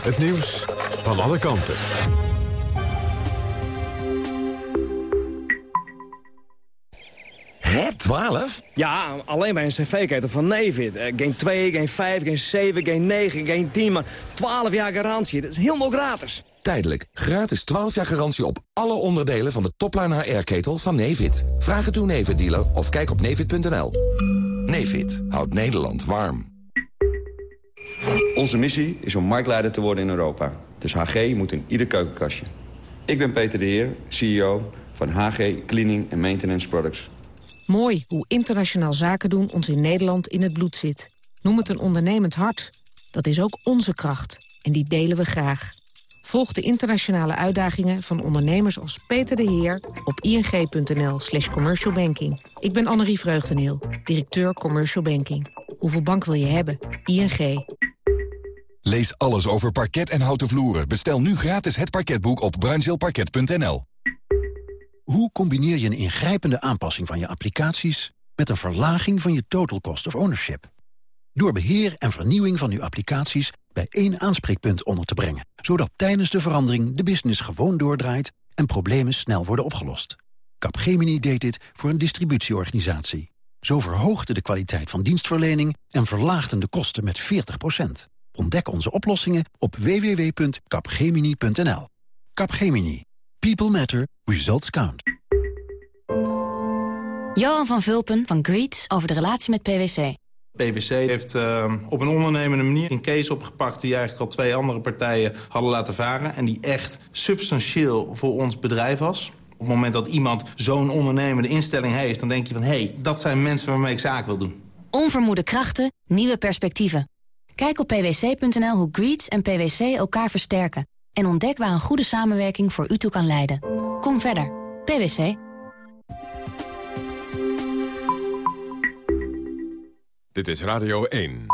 Het nieuws van alle kanten. Hè, 12? Ja, alleen bij een cv-ketel van Nevid. Uh, geen 2, geen 5, geen 7, geen 9, geen 10, maar 12 jaar garantie. Dat is helemaal gratis. Tijdelijk. Gratis 12 jaar garantie op alle onderdelen van de topline HR-ketel van Nevid. Vraag het uw Nevid-dealer of kijk op nevid.nl. Nevid houdt Nederland warm. Onze missie is om marktleider te worden in Europa. Dus HG moet in ieder keukenkastje. Ik ben Peter de Heer, CEO van HG Cleaning and Maintenance Products. Mooi hoe internationaal zaken doen ons in Nederland in het bloed zit. Noem het een ondernemend hart. Dat is ook onze kracht. En die delen we graag. Volg de internationale uitdagingen van ondernemers als Peter de Heer... op ing.nl slash commercialbanking. Ik ben Annerie Vreugdeneel, directeur Commercial Banking. Hoeveel bank wil je hebben? ING. Lees alles over parket en houten vloeren. Bestel nu gratis het parketboek op bruinzeelparket.nl. Hoe combineer je een ingrijpende aanpassing van je applicaties... met een verlaging van je total cost of ownership? Door beheer en vernieuwing van uw applicaties bij één aanspreekpunt onder te brengen. Zodat tijdens de verandering de business gewoon doordraait en problemen snel worden opgelost. Capgemini deed dit voor een distributieorganisatie. Zo verhoogde de kwaliteit van dienstverlening en verlaagden de kosten met 40%. Ontdek onze oplossingen op www.capgemini.nl. Capgemini. People matter. Results count. Johan van Vulpen van Greets over de relatie met PwC. PwC heeft uh, op een ondernemende manier een case opgepakt... die eigenlijk al twee andere partijen hadden laten varen... en die echt substantieel voor ons bedrijf was. Op het moment dat iemand zo'n ondernemende instelling heeft... dan denk je van, hé, hey, dat zijn mensen waarmee ik zaken wil doen. Onvermoede krachten, nieuwe perspectieven. Kijk op pwc.nl hoe Greets en PwC elkaar versterken. En ontdek waar een goede samenwerking voor u toe kan leiden. Kom verder. PwC. Dit is Radio 1.